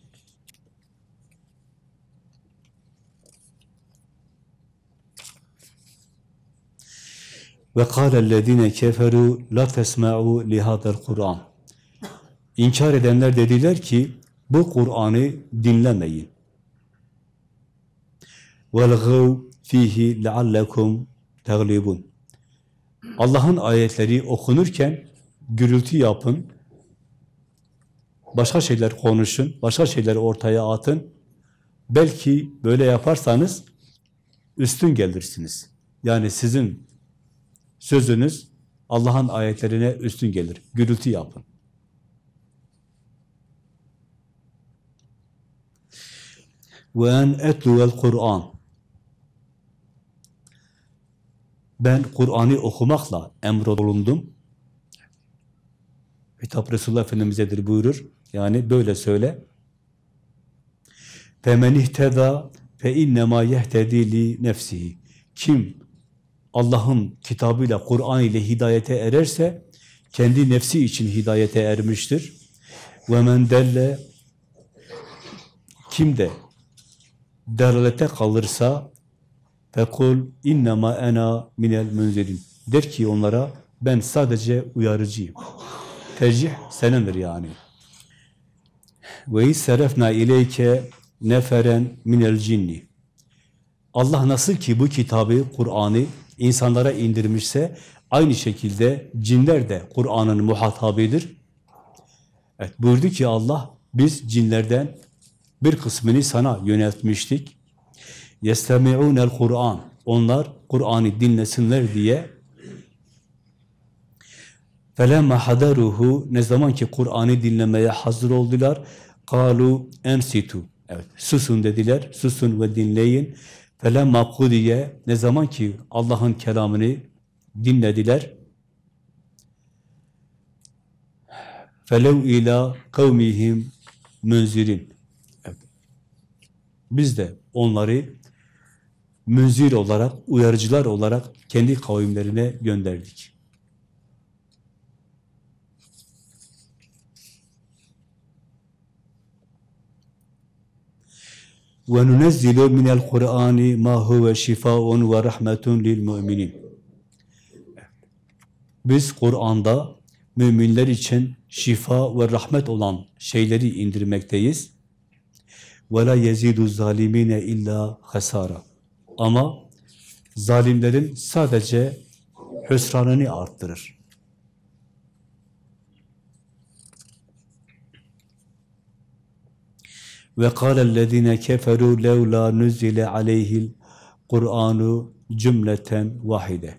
Ve kâlellezîne keferû la tesma'u lihâdel Kur'an. İnkar edenler dediler ki bu Kur'an'ı dinlemeyin. وَالْغَوْ fihi لَعَلَّكُمْ تَغْلِبُونَ Allah'ın ayetleri okunurken gürültü yapın, başka şeyler konuşun, başka şeyleri ortaya atın. Belki böyle yaparsanız üstün gelirsiniz. Yani sizin Sözünüz Allah'ın ayetlerine üstün gelir. Gürültü yapın. Ve en etluvel Kur'an. Ben Kur'an'ı okumakla emrolundum. Hitap Resulullah Efendimiz'edir buyurur. Yani böyle söyle. فَمَنْ اِهْتَدَى فَاِنَّمَا يَهْتَدِي لِنَفْسِهِ Kim Allah'ın kitabıyla, Kur'an ile hidayete ererse, kendi nefsi için hidayete ermiştir. وَمَنْ delle Kim de deralete kalırsa fekul innema ena minel münzirin. Der ki onlara ben sadece uyarıcıyım. Tercih senindir yani. Ve serefna ileyke neferen minel cinni. Allah nasıl ki bu kitabı, Kur'an'ı insanlara indirmişse aynı şekilde cinler de Kur'an'ın muhatabidir. Evet buyurdu ki Allah biz cinlerden bir kısmını sana yöneltmiştik. يَسْتَمِعُونَ Kur'an. Onlar Kur'an'ı dinlesinler diye فَلَمَّا حَدَرُهُ Ne zaman ki Kur'an'ı dinlemeye hazır oldular, قَالُوا اَنْسِتُوا Evet, susun dediler, susun ve dinleyin. فَلَمَّا قُدِيَ Ne zaman ki Allah'ın kelamını dinlediler, فَلَوْ ila kavmihim münzirin. Evet. Biz de onları münzir olarak, uyarıcılar olarak kendi kavimlerine gönderdik. وَنُنَزِّلُ مِنَ الْقُرْآنِ مَا هُوَ شِفَاءٌ وَرَحْمَةٌ لِلْمُؤْمِنِينَ Biz Kur'an'da müminler için şifa ve rahmet olan şeyleri indirmekteyiz. وَلَا يَزِيدُ الظَّالِم۪ينَ illa hasara. Ama zalimlerin sadece hüsranını arttırır. Ve kâlellezîne keferû levlâ nuzile aleyhil Kur'anu cümleten vahide.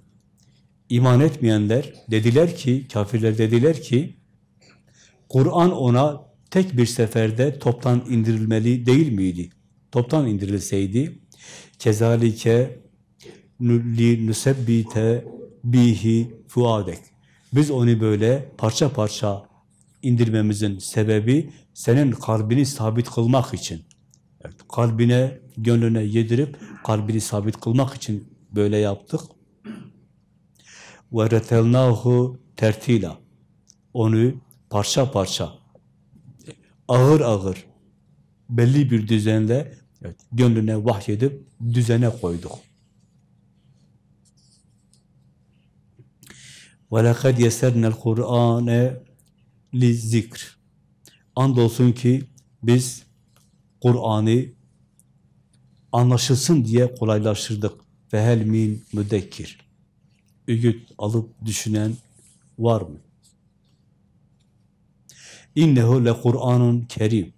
İman etmeyenler dediler ki, kafirler dediler ki, Kur'an ona tek bir seferde toptan indirilmeli değil miydi? Toptan indirilseydi, kezalike li nusebbite bihi fuadek. Biz onu böyle parça parça indirmemizin sebebi senin kalbini sabit kılmak için. Evet, kalbine, gönlüne yedirip kalbini sabit kılmak için böyle yaptık. Retelnahu tertila. Onu parça parça, ağır ağır, belli bir düzenle evet, gönlüne vahyedip düzene koyduk. وَلَقَدْ يَسَرْنَا الْقُرْآنَ لِذِّكْرِ Andolsun ki biz Kur'an'ı anlaşılsın diye kolaylaştırdık. Fehel min müdekkir. Öğüt alıp düşünen var mı? İnnehu le Kur'anun kerim.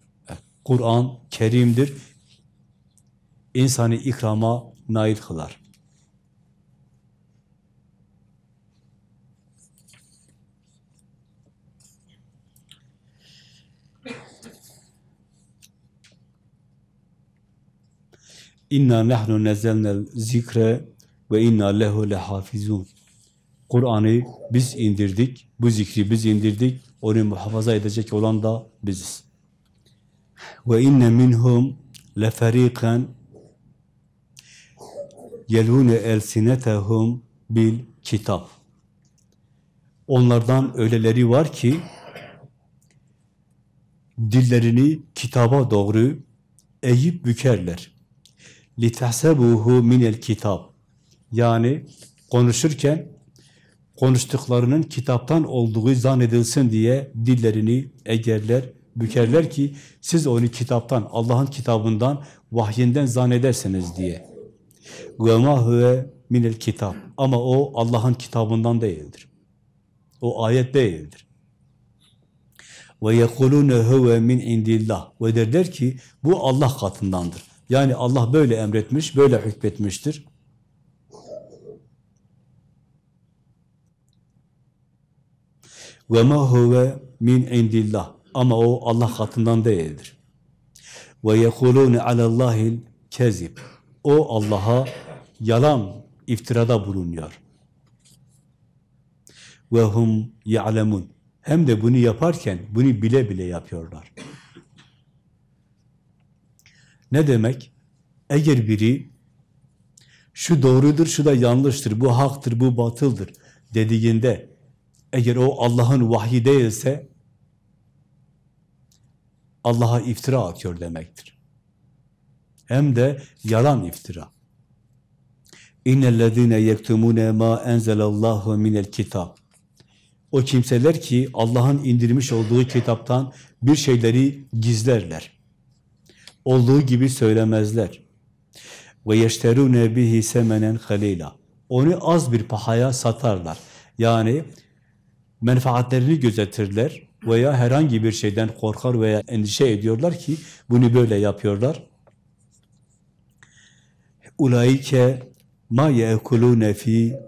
Kur'an kerimdir. İnsanı ikrama nail kılar. İnna nahnu nezzelnel zikre ve inna lehu lehafizun. Kur'an'ı biz indirdik, bu zikri biz indirdik, onu muhafaza edecek olan da biziz. Ve inne minhum leferiqan yelune elsinetehum bil kitap. Onlardan öyleleri var ki dillerini kitaba doğru eğip bükerler. لِتَحْسَبُهُ min el kitap. Yani konuşurken konuştuklarının kitaptan olduğu zannedilsin diye dillerini egerler, bükerler ki siz onu kitaptan, Allah'ın kitabından, vahyinden zannedersiniz diye. Ve ma huve minel kitap. Ama o Allah'ın kitabından değildir. O ayet değildir. Ve yekulune huve min indillah. Ve derler ki bu Allah katındandır. Yani Allah böyle emretmiş, böyle hükmetmiştir. Ve ma min indillah. Ama o Allah katından değildir. Ve yekulune alallahil kezib. O Allah'a yalan iftirada bulunuyor. Ve hum ya'lemun. Hem de bunu yaparken bunu bile bile yapıyorlar. Ne demek? Eğer biri şu doğrudur, şu da yanlıştır, bu haktır, bu batıldır dediğinde eğer o Allah'ın vahyi değilse Allah'a iftira atıyor demektir. Hem de yalan iftira. İnnellezîne yektumûne mâ enzelallahu minel kitap. O kimseler ki Allah'ın indirmiş olduğu kitaptan bir şeyleri gizlerler olduğu gibi söylemezler. Ve yeşterune bihi semenen halila. Onu az bir pahaya satarlar. Yani menfaatlerini gözetirler veya herhangi bir şeyden korkar veya endişe ediyorlar ki bunu böyle yapıyorlar. Ulaike ma yekulune fi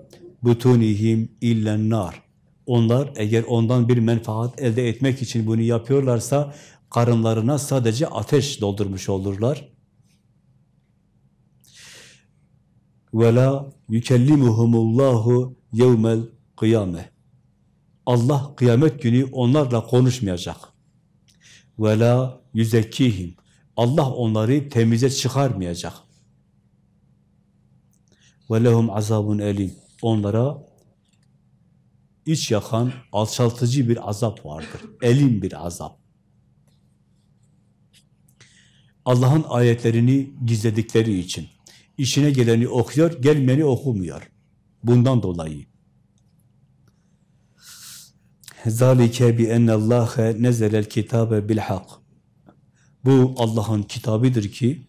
butunihim illen nar. Onlar eğer ondan bir menfaat elde etmek için bunu yapıyorlarsa karınlarına sadece ateş doldurmuş olurlar. Ve la yukellimuhumullahu yevmel kıyame. Allah kıyamet günü onlarla konuşmayacak. Ve la yüzekkihim. Allah onları temize çıkarmayacak. Ve lehum azabun elim. Onlara iç yakan, alçaltıcı bir azap vardır. Elim bir azap. Allah'ın ayetlerini gizledikleri için. işine geleni okuyor, gelmeni okumuyor. Bundan dolayı. Zalike bi ennallâhe nezelel kitabe bilhak. Bu Allah'ın kitabıdır ki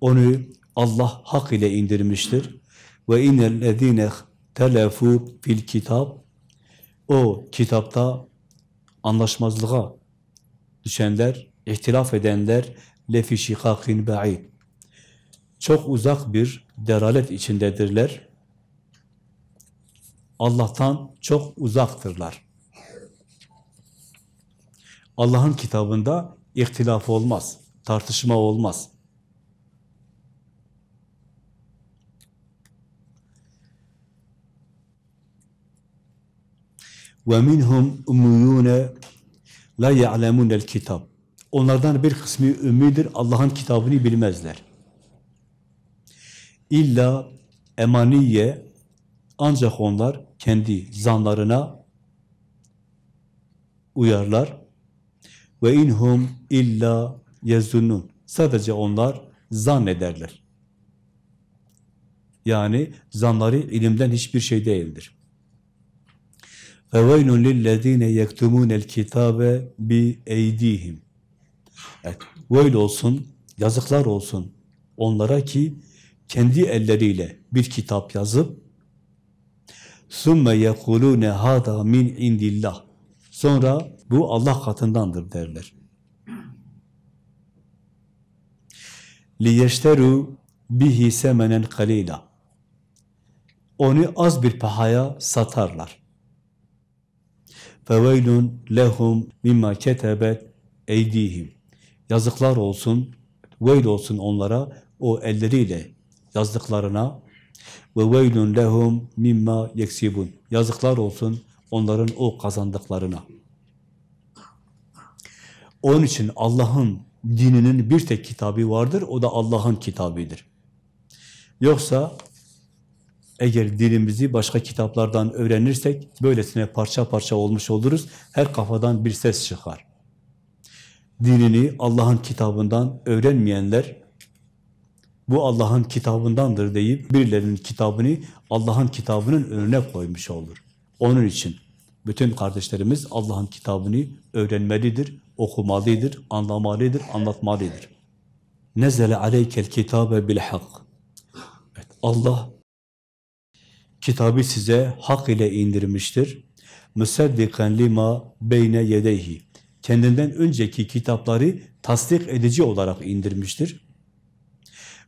onu Allah hak ile indirmiştir. Ve innellezîne telefû fil kitap o kitapta anlaşmazlığa düşenler, ihtilaf edenler lefi şikakin ba'id. Çok uzak bir deralet içindedirler. Allah'tan çok uzaktırlar. Allah'ın kitabında ihtilaf olmaz, tartışma olmaz. Minhum ummiyune la ya'lemunel kitab. Onlardan bir kısmı ümmidir, Allah'ın kitabını bilmezler. İlla emaniye ancak onlar kendi zanlarına uyarlar. Ve inhum illa yezunnun. Sadece onlar zannederler. Yani zanları ilimden hiçbir şey değildir. فَوَيْلٌ لِلَّذ۪ينَ يَكْتُمُونَ الْكِتَابَ بِاَيْد۪يهِمْ Evet, böyle olsun, yazıklar olsun onlara ki kendi elleriyle bir kitap yazıp ثُمَّ يَقُولُونَ هَذَا مِنْ عِنْدِ اللّٰهِ Sonra bu Allah katındandır derler. لِيَشْتَرُوا بِهِ سَمَنًا قَلِيلًا Onu az bir pahaya satarlar. فَوَيْلٌ لَهُمْ مِمَّا كَتَبَتْ اَيْد۪يهِمْ Yazıklar olsun, veil olsun onlara o elleriyle yazdıklarına ve veylun lehum mimma yeksibun. Yazıklar olsun onların o kazandıklarına. Onun için Allah'ın dininin bir tek kitabı vardır, o da Allah'ın kitabıdır. Yoksa eğer dilimizi başka kitaplardan öğrenirsek, böylesine parça parça olmuş oluruz, her kafadan bir ses çıkar. Dinini Allah'ın kitabından öğrenmeyenler, bu Allah'ın kitabındandır deyip birilerinin kitabını Allah'ın kitabının önüne koymuş olur. Onun için bütün kardeşlerimiz Allah'ın kitabını öğrenmelidir, okumalıdır, anlamalıdır, anlatmalıdır. Nezele aleykel kitabe bil hak. Allah kitabı size hak ile indirmiştir. Müseddiken lima beyne yedeyhi. Kendinden önceki kitapları tasdik edici olarak indirmiştir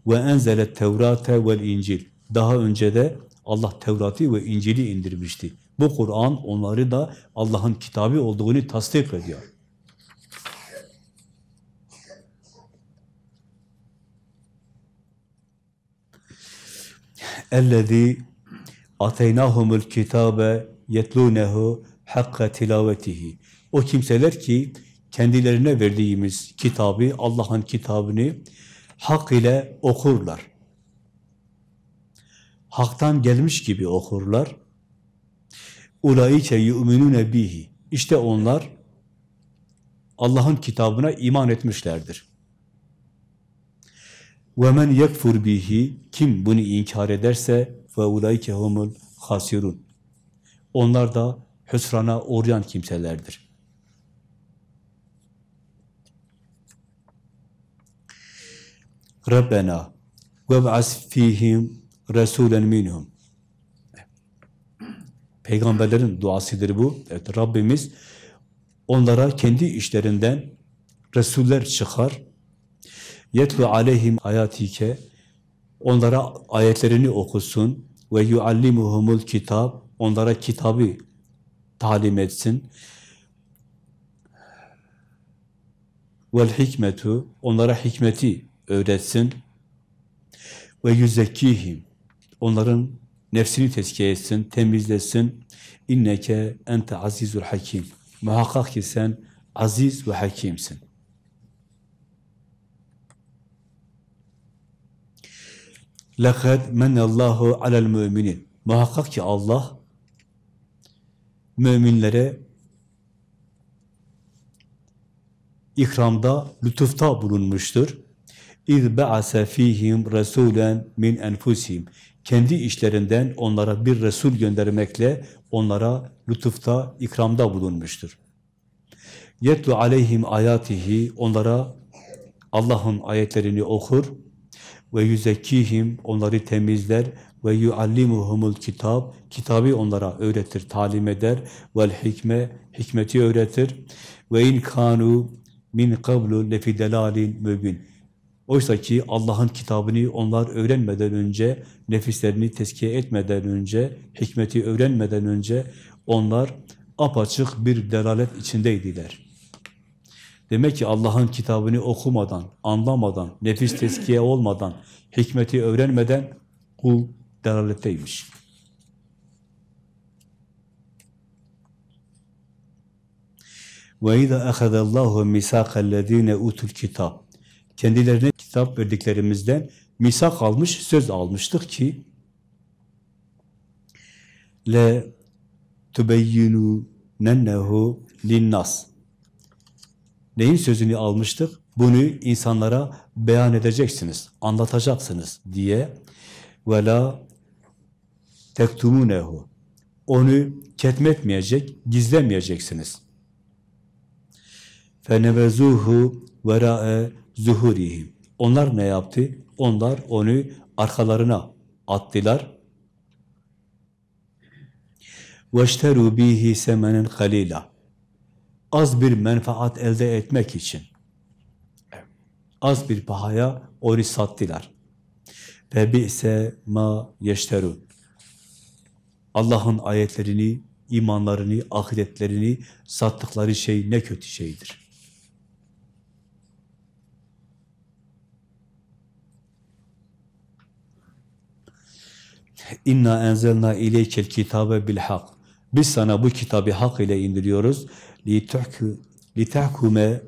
ve enzelet Tevrate vel İncil. Daha önce de Allah Tevrat'ı ve İncil'i indirmişti. Bu Kur'an onları da Allah'ın kitabı olduğunu tasdik ediyor. اَلَّذ۪ي ateynahumul kitabe yetlunehu hakka tilavetihi. O kimseler ki kendilerine verdiğimiz kitabı, Allah'ın kitabını hak ile okurlar. Hak'tan gelmiş gibi okurlar. Ulaike yu'minune bihi. İşte onlar Allah'ın kitabına iman etmişlerdir. Ve men yekfur bihi kim bunu inkar ederse ve ulaike humul hasirun. Onlar da hüsrana uğrayan kimselerdir. Rabbena ve ba'as fihim resulen minhum. Peygamberlerin duasıdır bu. Evet, Rabbimiz onlara kendi işlerinden Resuller çıkar. Yetlu aleyhim ayatike onlara ayetlerini okusun ve yuallimuhumul kitab onlara kitabı talim etsin. Vel hikmetu onlara hikmeti öğretsin. Ve yüzekkihim onların nefsini tezkiye etsin, temizlesin. İnneke ente azizul hakim. Muhakkak ki sen aziz ve hakimsin. لَقَدْ مَنَّ اللّٰهُ عَلَى الْمُؤْمِنِينَ Muhakkak ki Allah müminlere ikramda, lütufta bulunmuştur. اِذْ بَعَسَ ف۪يهِمْ رَسُولًا min enfusihim. kendi işlerinden onlara bir Resul göndermekle onlara lütufta, ikramda bulunmuştur. Yetlu aleyhim ayatihi onlara Allah'ın ayetlerini okur ve yüzekkihim onları temizler ve yuallimuhumul kitap kitabı onlara öğretir, talim eder vel hikme hikmeti öğretir ve in kanu min qablu lefi delalin mübin. Oysa ki Allah'ın kitabını onlar öğrenmeden önce, nefislerini tezkiye etmeden önce, hikmeti öğrenmeden önce onlar apaçık bir delalet içindeydiler. Demek ki Allah'ın kitabını okumadan, anlamadan, nefis tezkiye olmadan, hikmeti öğrenmeden kul delaletteymiş. Ve izâ ehadallâhu misâkellezîne utul kitap. Kendilerine kitap verdiklerimizden misak almış, söz almıştık ki le tubeyyinûnennehu linnas. Neyin sözünü almıştık? Bunu insanlara beyan edeceksiniz, anlatacaksınız diye ve la tektumunehu onu ketmetmeyecek, gizlemeyeceksiniz. Fenevezuhu verae zuhurihim. Onlar ne yaptı? Onlar onu arkalarına attılar. Veşteru bihi semenen halila az bir menfaat elde etmek için az bir pahaya ori sattılar. Ve bi'se ma yeşterun. Allah'ın ayetlerini, imanlarını, ahiretlerini sattıkları şey ne kötü şeydir. İnna enzelna ileykel kitabe bil hak. Biz sana bu kitabı hak ile indiriyoruz. Li tahkume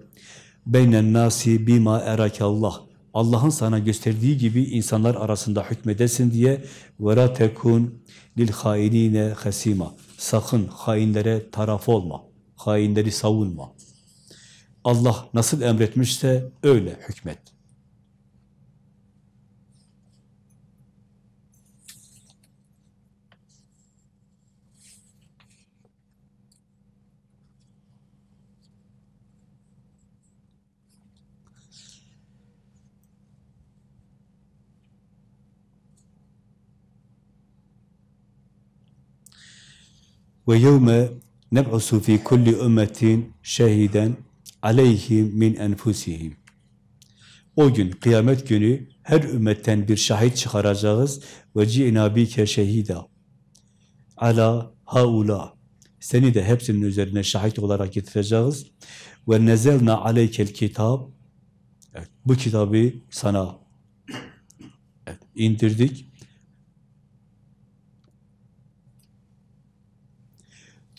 beynen nasi bima erakallah. Allah'ın sana gösterdiği gibi insanlar arasında hükmedesin diye tekun lil hainine hasima. Sakın hainlere taraf olma. Hainleri savunma. Allah nasıl emretmişse öyle hükmet. Ve yevme neb'usu fi kulli ümmetin şehiden aleyhim min enfusihim. O gün, kıyamet günü her ümmetten bir şahit çıkaracağız. Ve ci'na bike şehida. Ala haula. Seni de hepsinin üzerine şahit olarak getireceğiz. Ve nezelna aleykel kitab. Evet, bu kitabı sana evet, indirdik.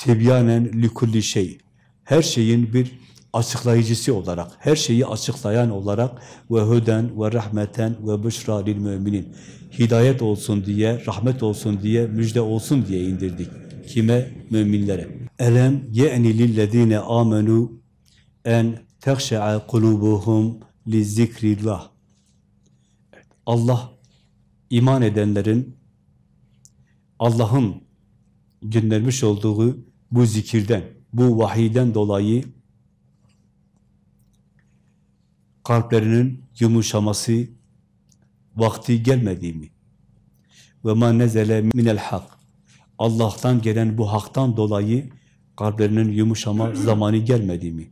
Tebyanen likulli şey. Her şeyin bir açıklayıcısı olarak, her şeyi açıklayan olarak ve huden ve rahmeten ve büşra lil müminin. Hidayet olsun diye, rahmet olsun diye, müjde olsun diye indirdik. Kime? Müminlere. Elem ye'ni lillezine amenu en tehşe'a kulubuhum li zikrillah. Allah iman edenlerin Allah'ın göndermiş olduğu bu zikirden, bu vahiyden dolayı kalplerinin yumuşaması vakti gelmedi mi? Ve ma nezele minel hak. Allah'tan gelen bu haktan dolayı kalplerinin yumuşama zamanı gelmedi mi?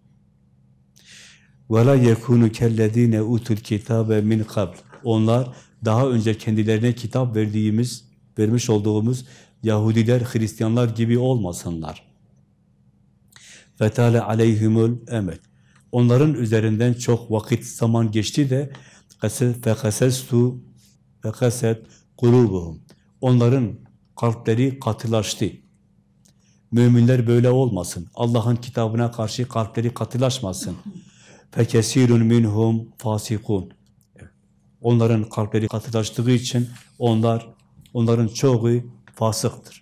La yekunu kellezine utul kitabe min qabl. Onlar daha önce kendilerine kitap verdiğimiz, vermiş olduğumuz Yahudiler, Hristiyanlar gibi olmasınlar. Fetale aleyhimul emet. Onların üzerinden çok vakit zaman geçti de fekasestu fekaset kulubuhum. Onların kalpleri katılaştı. Müminler böyle olmasın. Allah'ın kitabına karşı kalpleri katılaşmasın. Fekesirun minhum fasikun. Onların kalpleri katılaştığı için onlar onların çoğu fasıktır.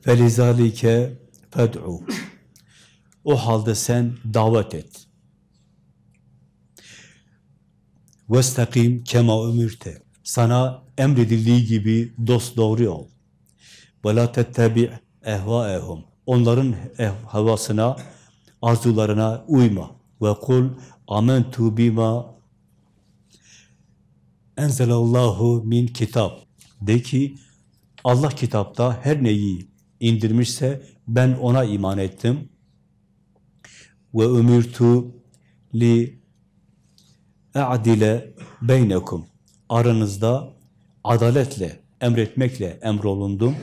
Felizalike fed'u. O halde sen davet et. وَاسْتَقِيمْ kema اُمِرْتَ Sana emredildiği gibi dost doğru ol. وَلَا تَتَّبِعْ اَهْوَاءَهُمْ Onların ev- havasına, arzularına uyma. وَقُلْ آمَنْتُ بِمَا enzelallahu min kitap. De ki Allah kitapta her neyi indirmişse ben ona iman ettim. Ve umirtu li a'dile beynekum. Aranızda adaletle, emretmekle emrolundum.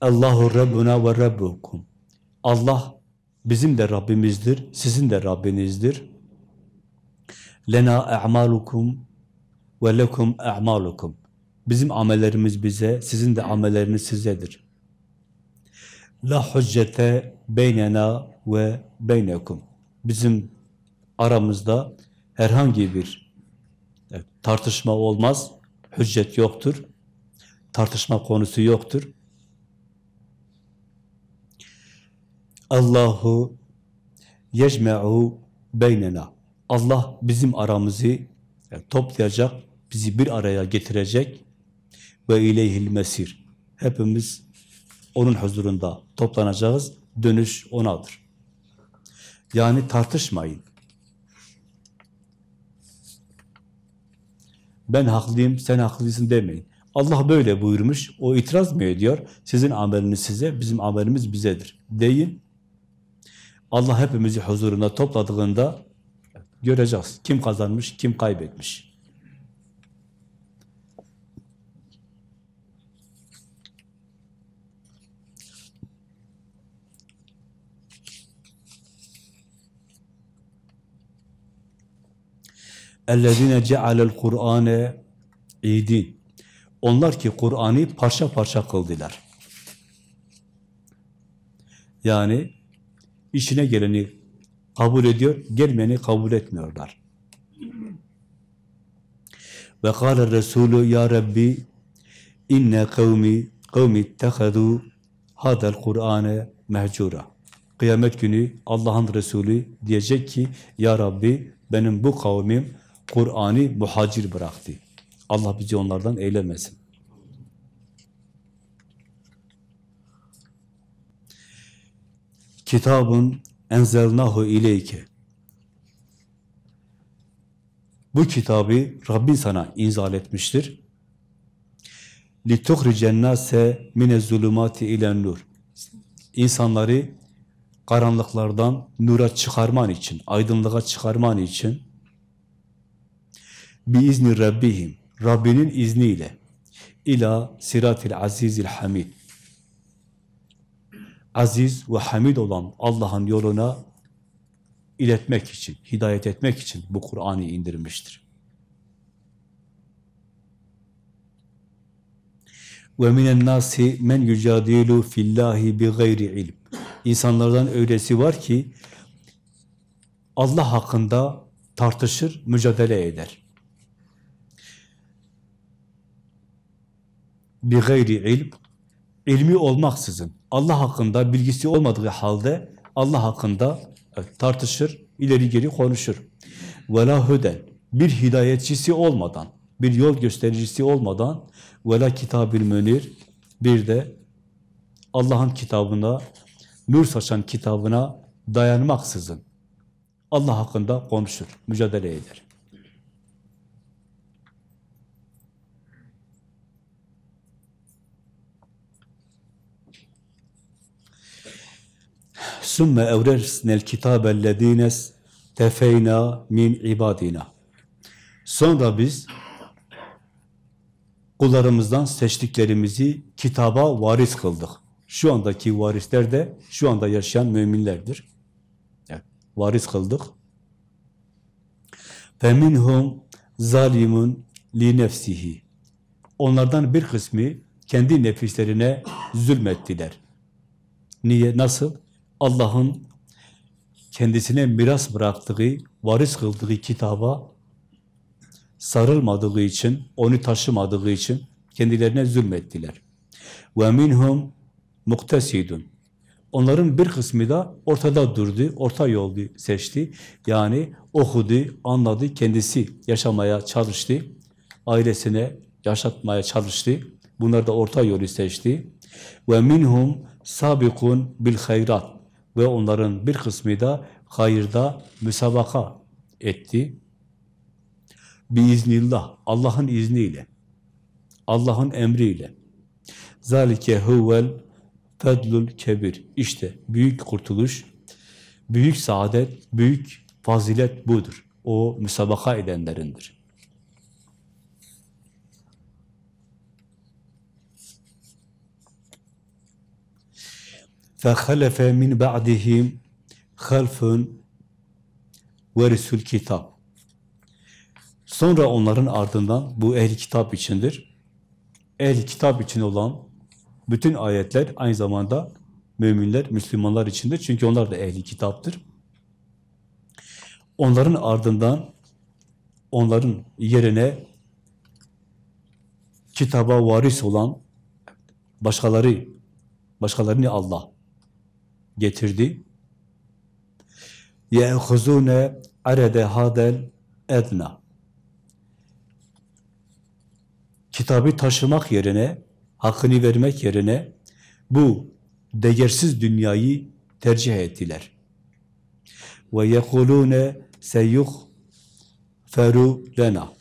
Allahu Rabbuna ve Rabbukum. Allah bizim de Rabbimizdir, sizin de Rabbinizdir. Lena a'malukum ve lekum a'malukum. Bizim amellerimiz bize, sizin de amelleriniz sizedir. La hüccete beynena ve beynekum. Bizim aramızda herhangi bir evet, tartışma olmaz, hüccet yoktur, tartışma konusu yoktur. Allahu yecme'u beynena. Allah bizim aramızı toplayacak, bizi bir araya getirecek ve ileyhil mesir. Hepimiz onun huzurunda toplanacağız. Dönüş onadır. Yani tartışmayın. Ben haklıyım, sen haklısın demeyin. Allah böyle buyurmuş, o itiraz mı ediyor? Sizin ameliniz size, bizim amelimiz bizedir. Deyin. Allah hepimizi huzuruna topladığında göreceğiz. Kim kazanmış, kim kaybetmiş. اَلَّذ۪ينَ جَعَلَ الْقُرْآنَ اِيدِينَ Onlar ki Kur'an'ı parça parça kıldılar. Yani işine geleni kabul ediyor, gelmeyeni kabul etmiyorlar. Ve kâle Resulü ya Rabbi inne kavmi kavmi ittehadû hadel Kur'ane mehcura. Kıyamet günü Allah'ın Resulü diyecek ki ya Rabbi benim bu kavmim Kur'an'ı muhacir bıraktı. Allah bizi onlardan eylemesin. Kitabın enzelnahu ileyke. Bu kitabı Rabbin sana inzal etmiştir. لِتُخْرِجَ النَّاسَ مِنَ الظُّلُمَاتِ اِلَى nur. İnsanları karanlıklardan nura çıkarman için, aydınlığa çıkarman için biizni rabbihim Rabbinin izniyle ila siratil azizil hamid aziz ve hamid olan Allah'ın yoluna iletmek için, hidayet etmek için bu Kur'an'ı indirmiştir. Ve minen nasi men yucadilu fillahi bi gayri ilm. İnsanlardan öylesi var ki Allah hakkında tartışır, mücadele eder. bi gayri ilm ilmi olmaksızın Allah hakkında bilgisi olmadığı halde Allah hakkında e, tartışır, ileri geri konuşur. Vela huden bir hidayetçisi olmadan, bir yol göstericisi olmadan vela kitabil münir bir de Allah'ın kitabına, nur saçan kitabına dayanmaksızın Allah hakkında konuşur, mücadele eder. Sümme evresnel kitabellezines tefeyna min ibadina. Sonra biz kullarımızdan seçtiklerimizi kitaba varis kıldık. Şu andaki varisler de şu anda yaşayan müminlerdir. Varis kıldık. Feminhum zalimun li nefsihi. Onlardan bir kısmı kendi nefislerine zulmettiler. Niye? Nasıl? Allah'ın kendisine miras bıraktığı, varis kıldığı kitaba sarılmadığı için, onu taşımadığı için kendilerine zulmettiler. Ve minhum muktesidun. Onların bir kısmı da ortada durdu, orta yolu seçti. Yani okudu, anladı, kendisi yaşamaya çalıştı. Ailesine yaşatmaya çalıştı. Bunlar da orta yolu seçti. Ve minhum sabikun bil hayrat. Ve onların bir kısmı da hayırda müsabaka etti. Biiznillah, Allah'ın izniyle, Allah'ın emriyle. Zalike huvel fedlul kebir. İşte büyük kurtuluş, büyük saadet, büyük fazilet budur. O müsabaka edenlerindir. فَخَلَفَ مِنْ بَعْدِهِمْ خَلْفٌ وَرِسُ kitap. Sonra onların ardından, bu ehli kitap içindir. Ehli kitap için olan bütün ayetler aynı zamanda müminler, Müslümanlar içindir. Çünkü onlar da ehli kitaptır. Onların ardından, onların yerine kitaba varis olan başkaları, başkalarını Allah getirdi. يَأْخُزُونَ عَرَدَ هَذَا edna. Kitabı taşımak yerine, hakkını vermek yerine bu değersiz dünyayı tercih ettiler. Ve yekulune seyuh feru lena.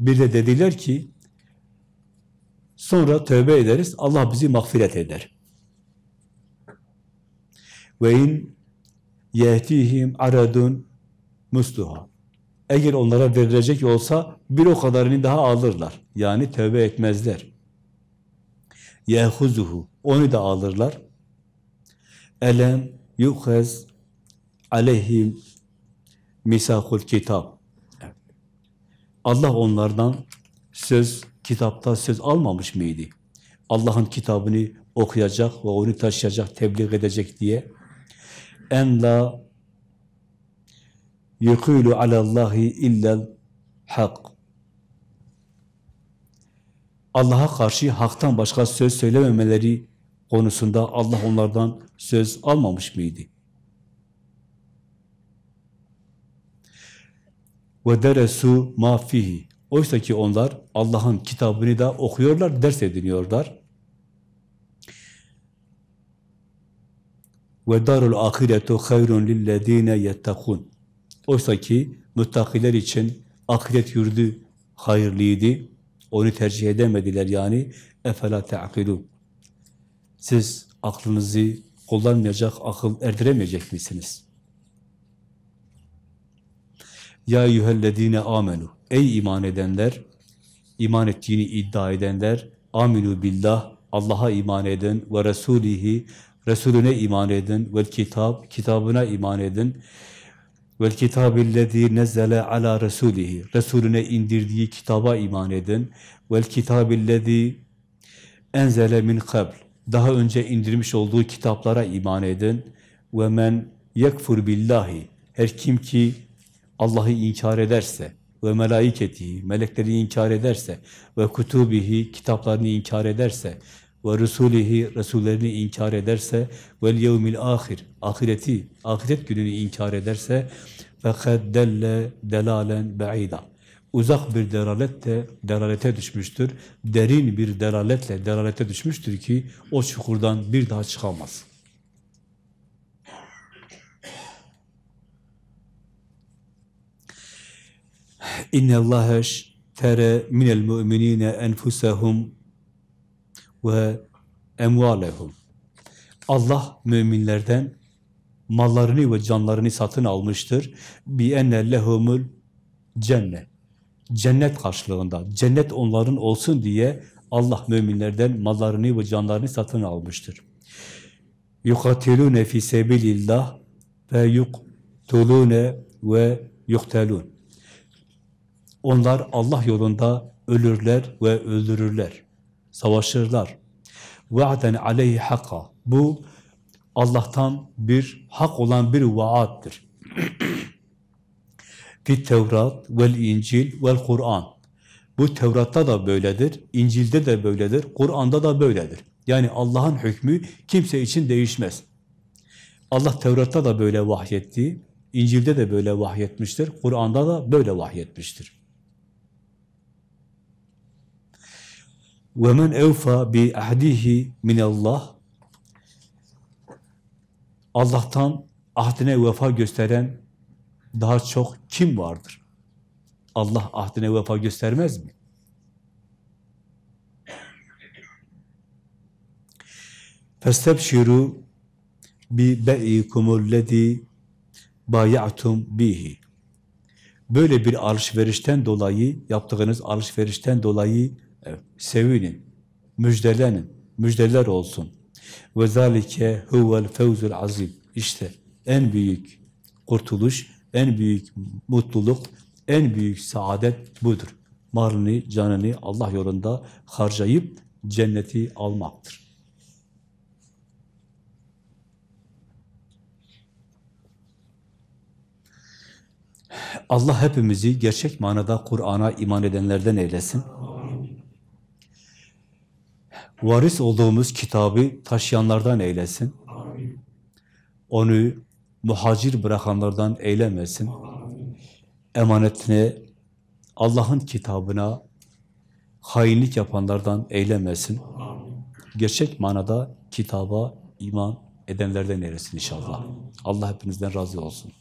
Bir de dediler ki sonra tövbe ederiz, Allah bizi mağfiret eder. Ve in yehtihim aradun musluha. Eğer onlara verilecek olsa bir o kadarını daha alırlar. Yani tövbe etmezler. Yehuzuhu. Onu da alırlar. Elem yukhaz aleyhim misakul kitap. Allah onlardan söz, kitapta söz almamış mıydı? Allah'ın kitabını okuyacak ve onu taşıyacak, tebliğ edecek diye. En la yukulu alallahi illel hak. Allah'a karşı haktan başka söz söylememeleri konusunda Allah onlardan söz almamış mıydı? Ve deresu ma fihi. Oysa ki onlar Allah'ın kitabını da okuyorlar, ders ediniyorlar. Ve darul ahiretu hayrun lillezine yettekun. Oysa ki muttakiler için ahiret yurdu hayırlıydı. Onu tercih edemediler yani. Efela te'akilun. Siz aklınızı kullanmayacak, akıl erdiremeyecek misiniz? Ya eyyühellezine amenu. Ey iman edenler, iman ettiğini iddia edenler, aminu billah, Allah'a iman edin ve Resulihi, Resulüne iman edin ve kitap, kitabına iman edin. Vel kitabillezî nezzele ala Resulihi. Resulüne indirdiği kitaba iman edin. Vel kitabillezî enzele min kabl. Daha önce indirmiş olduğu kitaplara iman edin. Ve men yekfur billahi. Her kim ki Allah'ı inkar ederse ve melaiketihi, melekleri inkar ederse ve kutubihi, kitaplarını inkar ederse ve Resulihi Resullerini inkar ederse ve yevmil ahir ahireti ahiret gününü inkar ederse fakat delle delalen beida uzak bir delalet de delalete düşmüştür. Derin bir delaletle delalete düşmüştür ki o çukurdan bir daha çıkamaz. İnne Allahe tere minel mu'minine enfusahum ve emvalehum. Allah müminlerden mallarını ve canlarını satın almıştır. Bi enne lehumul cennet. Cennet karşılığında, cennet onların olsun diye Allah müminlerden mallarını ve canlarını satın almıştır. Yukatilune fi sebilillah ve yuktulune ve yuktelun. Onlar Allah yolunda ölürler ve öldürürler. Savaşırlar. Va'den aleyhi hakka. Bu Allah'tan bir hak olan bir vaattir. Fit Tevrat vel İncil vel Kur'an. Bu Tevrat'ta da böyledir, İncil'de de böyledir, Kur'an'da da böyledir. Yani Allah'ın hükmü kimse için değişmez. Allah Tevrat'ta da böyle vahyetti, İncil'de de böyle vahyetmiştir, Kur'an'da da böyle vahyetmiştir. وَمَنْ اَوْفَى بِعَهْدِهِ مِنَ اللّٰهِ Allah'tan ahdine vefa gösteren daha çok kim vardır? Allah ahdine vefa göstermez mi? فَاسْتَبْشِرُوا بِبَئِكُمُ الَّذ۪ي بَايَعْتُمْ بِهِ Böyle bir alışverişten dolayı, yaptığınız alışverişten dolayı Evet. Sevinin, müjdelenin, müjdeler olsun. Ve zalike huvel fevzul azim. İşte en büyük kurtuluş, en büyük mutluluk, en büyük saadet budur. Malını, canını Allah yolunda harcayıp cenneti almaktır. Allah hepimizi gerçek manada Kur'an'a iman edenlerden eylesin. Varis olduğumuz kitabı taşıyanlardan eylesin. Onu muhacir bırakanlardan eylemesin. Emanetine, Allah'ın kitabına hainlik yapanlardan eylemesin. Gerçek manada kitaba iman edenlerden eylesin inşallah. Allah hepinizden razı olsun.